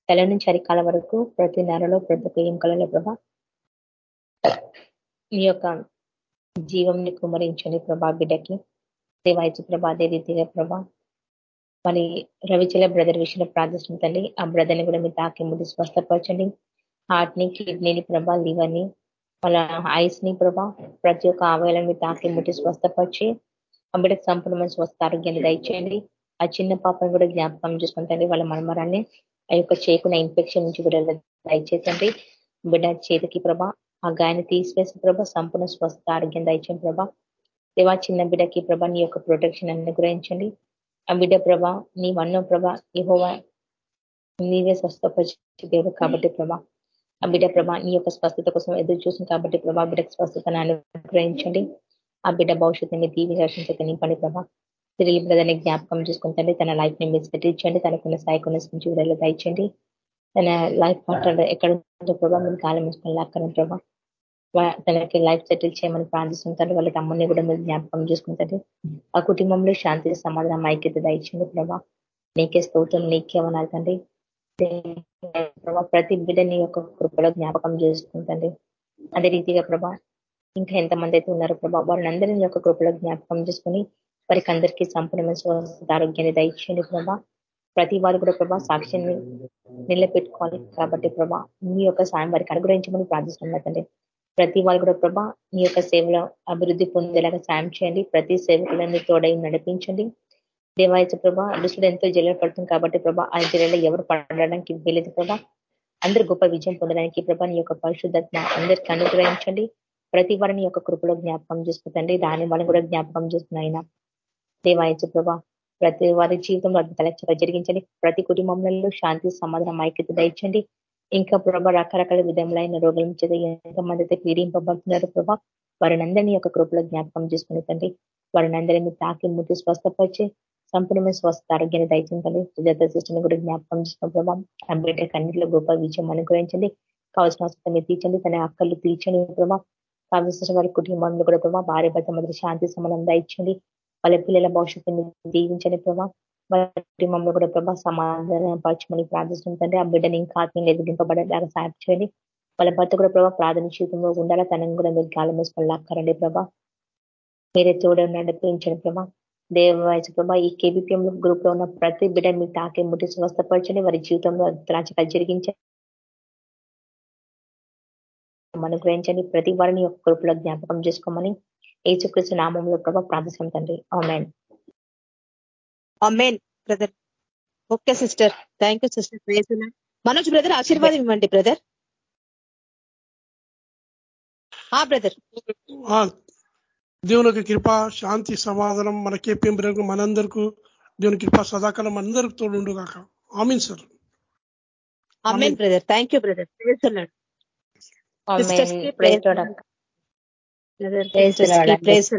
తల నుంచి అరికాల వరకు ప్రతి నెలలో ప్రతి ఎముకలలో ప్రభా ఈ యొక్క జీవంని కుమరించండి ప్రభా బిడ్డకి. దేవాయచ ప్రభా అదే రీతిగా ప్రభా మరి రవిచల బ్రదర్ విషయంలో ప్రార్థిస్తుంది ఆ బ్రదర్ని కూడా మీరు తాకి ముందు స్వస్థపరచండి. హార్ట్ని కిడ్నీని ప్రభా లివర్ని వాళ్ళ ఐస్ని ప్రభా ప్రతి ఒక్క ఆవయాలను తాకి ముట్టి స్వస్థపరిచి అంబిడకు సంపూర్ణమైన స్వస్థ ఆరోగ్యాన్ని దయచేయండి. ఆ చిన్న పాపను కూడా జ్ఞాపకం చేసుకుంటండి వాళ్ళ మనమరాన్ని ఆ యొక్క చేకున్న ఇన్ఫెక్షన్ నుంచి కూడా దయచేసండి. బిడ్డ చేతికి ప్రభా ఆ గాయని తీసివేసి ప్రభ సంపూర్ణ స్వస్థ ఆరోగ్యం దయచేయండి ప్రభా. దేవా చిన్న బిడ్డకి ప్రభా నీ యొక్క ప్రొటెక్షన్ అనుగ్రహించండి ఆ బిడ్డ ప్రభ నీ వన్నో ప్రభ ఇహోవా నీవే స్వస్థపరిచి దేవుడు కాబట్టి ప్రభా. ఆ బిడ్డ ప్రభా నీ యొక్క స్వస్థత కోసం ఎదురు చూసింది కాబట్టి ప్రభా బిడ్డకు స్వస్థతను అనుగ్రహించండి. ఆ బిడ్డ భవిష్యత్తుని దీవి దర్శించక నింపండి ప్రభా. తిరిగి బ్రదర్ని జ్ఞాపకం చేసుకుంటండి తన లైఫ్ని మిస్ పెట్టించండి తనకున్న సైకున్న నుంచి విడుదల దయచండి తన లైఫ్ పార్ట్నర్ ఎక్కడ ఉందో ప్రభా మీరు కాలం ఉంచుకొని లాక్కని ప్రభా. తనకి లైఫ్ సెటిల్ చేయమని ప్రార్థిస్తుంటారు వాళ్ళ తమ్ముని కూడా మీరు జ్ఞాపకం చేసుకుంటారు. ఆ కుటుంబంలో శాంతి సమాధానం ఐక్యత దయచండి ప్రభా. నీకే స్తోత్రం నీకే వనాలి తండ్రి. ప్రభా ప్రతి బిడ్డని యొక్క కృపలో జ్ఞాపకం చేసుకుంటండి. అదే రీతిగా ప్రభా ఇంకా ఎంతమంది అయితే ఉన్నారో ప్రభా వారిని అందరినీ యొక్క కృపలో జ్ఞాపకం చేసుకుని వారికి అందరికీ సంపూర్ణమైన స్వస్థ ఆరోగ్యాన్ని దయచేయండి ప్రభా. ప్రతి వారు కూడా ప్రభా సాక్ష్యాన్ని నిలబెట్టుకోవాలి కాబట్టి ప్రభా మీ యొక్క సాయం వారికి అనుగ్రహించమని ప్రార్థిస్తున్నాం తండ్రి. ప్రతి వాళ్ళు కూడా ప్రభా మీ యొక్క సేవలో అభివృద్ధి పొందేలాగా సాయం చేయండి. ప్రతి సేవకులందరూ తోడై నడిపించండి. దేవాయచ ప్రభా దుష్టుడు ఎంతో జల్లు పడుతుంది కాబట్టి ప్రభా ఆ జిల్లాలో ఎవరు పడడానికి వెళ్ళేది ప్రభా. అందరు గొప్ప విజయం పొందడానికి ప్రభా నీ యొక్క పరిశుద్ధత్మ అందరికీ అనుగ్రహించండి. ప్రతి వారిని యొక్క కృపలో జ్ఞాపకం చేసుకుంటండి. దాని వాళ్ళని కూడా జ్ఞాపకం చేస్తున్నాయినా దేవాయచ ప్రభా ప్రతి వారి జీవితంలో అద్భుతాలు జరిగించండి. ప్రతి కుటుంబంలో శాంతి సమాధానం ఐక్యత దండి ఇంకా ప్రభా రకరకాల విధములైన రోగుల చేత ఎంతమంది అయితే పీడింపబడుతున్నారు ప్రభా. వారిని అందరినీ యొక్క కృపలో జ్ఞాపకం చేసుకుని తండ్రి వారిని అందరినీ తాకి ముట్టి స్వస్థపరిచి సంపూర్ణమైన స్వస్థ ఆరోగ్యాన్ని దయచేయండి సుజాత సిస్టర్ని కూడా జ్ఞాపకం చేసుకున్న ప్రభావం ఆ బిడ్డ కన్నిటిలో గొప్ప విజయం అనుగ్రహించండి. కావాల్సిన అవసరం తీర్చండి తన అక్కలు తీర్చండి ప్రభా. కావలసిన వారి కుటుంబంలో కూడా ప్రభా భార్య భర్త మొదటి శాంతి సమానం దయచండి వాళ్ళ పిల్లల భవిష్యత్తుని దీవించండి ప్రభా. మరి కుటుంబంలో కూడా ప్రభా సమాధానం పరచమని తండ్రి. ఆ బిడ్డని ఇంకా ఆత్మీయంగా ఎదిగింపబడేలాగా సాయం చేయండి వాళ్ళ భర్త కూడా ప్రభా ప్రార్థన జీవితంలో ఉండాలా? తనని కూడా మీరు గాలం వేసుకొని లాక్కరండి ప్రభా. మీరే చూడండి నడిపించండి ప్రభా. దేవాయచ ప్రభా ఈ కేబిపిఎం గ్రూప్లో ఉన్న ప్రతి బిడ్డ మీ తాకే ముట్టి స్వస్థపరచండి. వారి జీవితంలో రాజకాలు జరిగించండి అనుగ్రహించండి. ప్రతి వారిని యొక్క గ్రూప్లో జ్ఞాపకం చేసుకోమని ఏచుకృష్ణ నామంలో ప్రభా ప్రార్థిస్తాం తండ్రి. Amen. Amen brother okay sister thank you sister Manoj brother ఆశీర్వాదం ఇవ్వండి బ్రదర్ ఆ బ్రదర్ దేవునికి కృప శాంతి సమాధానం మన కేపీఎం మనందరికీ. దేవుని కృప సదాకాలం అందరికి తోడు కాక amen sir amen brother thank you brother praise praise praise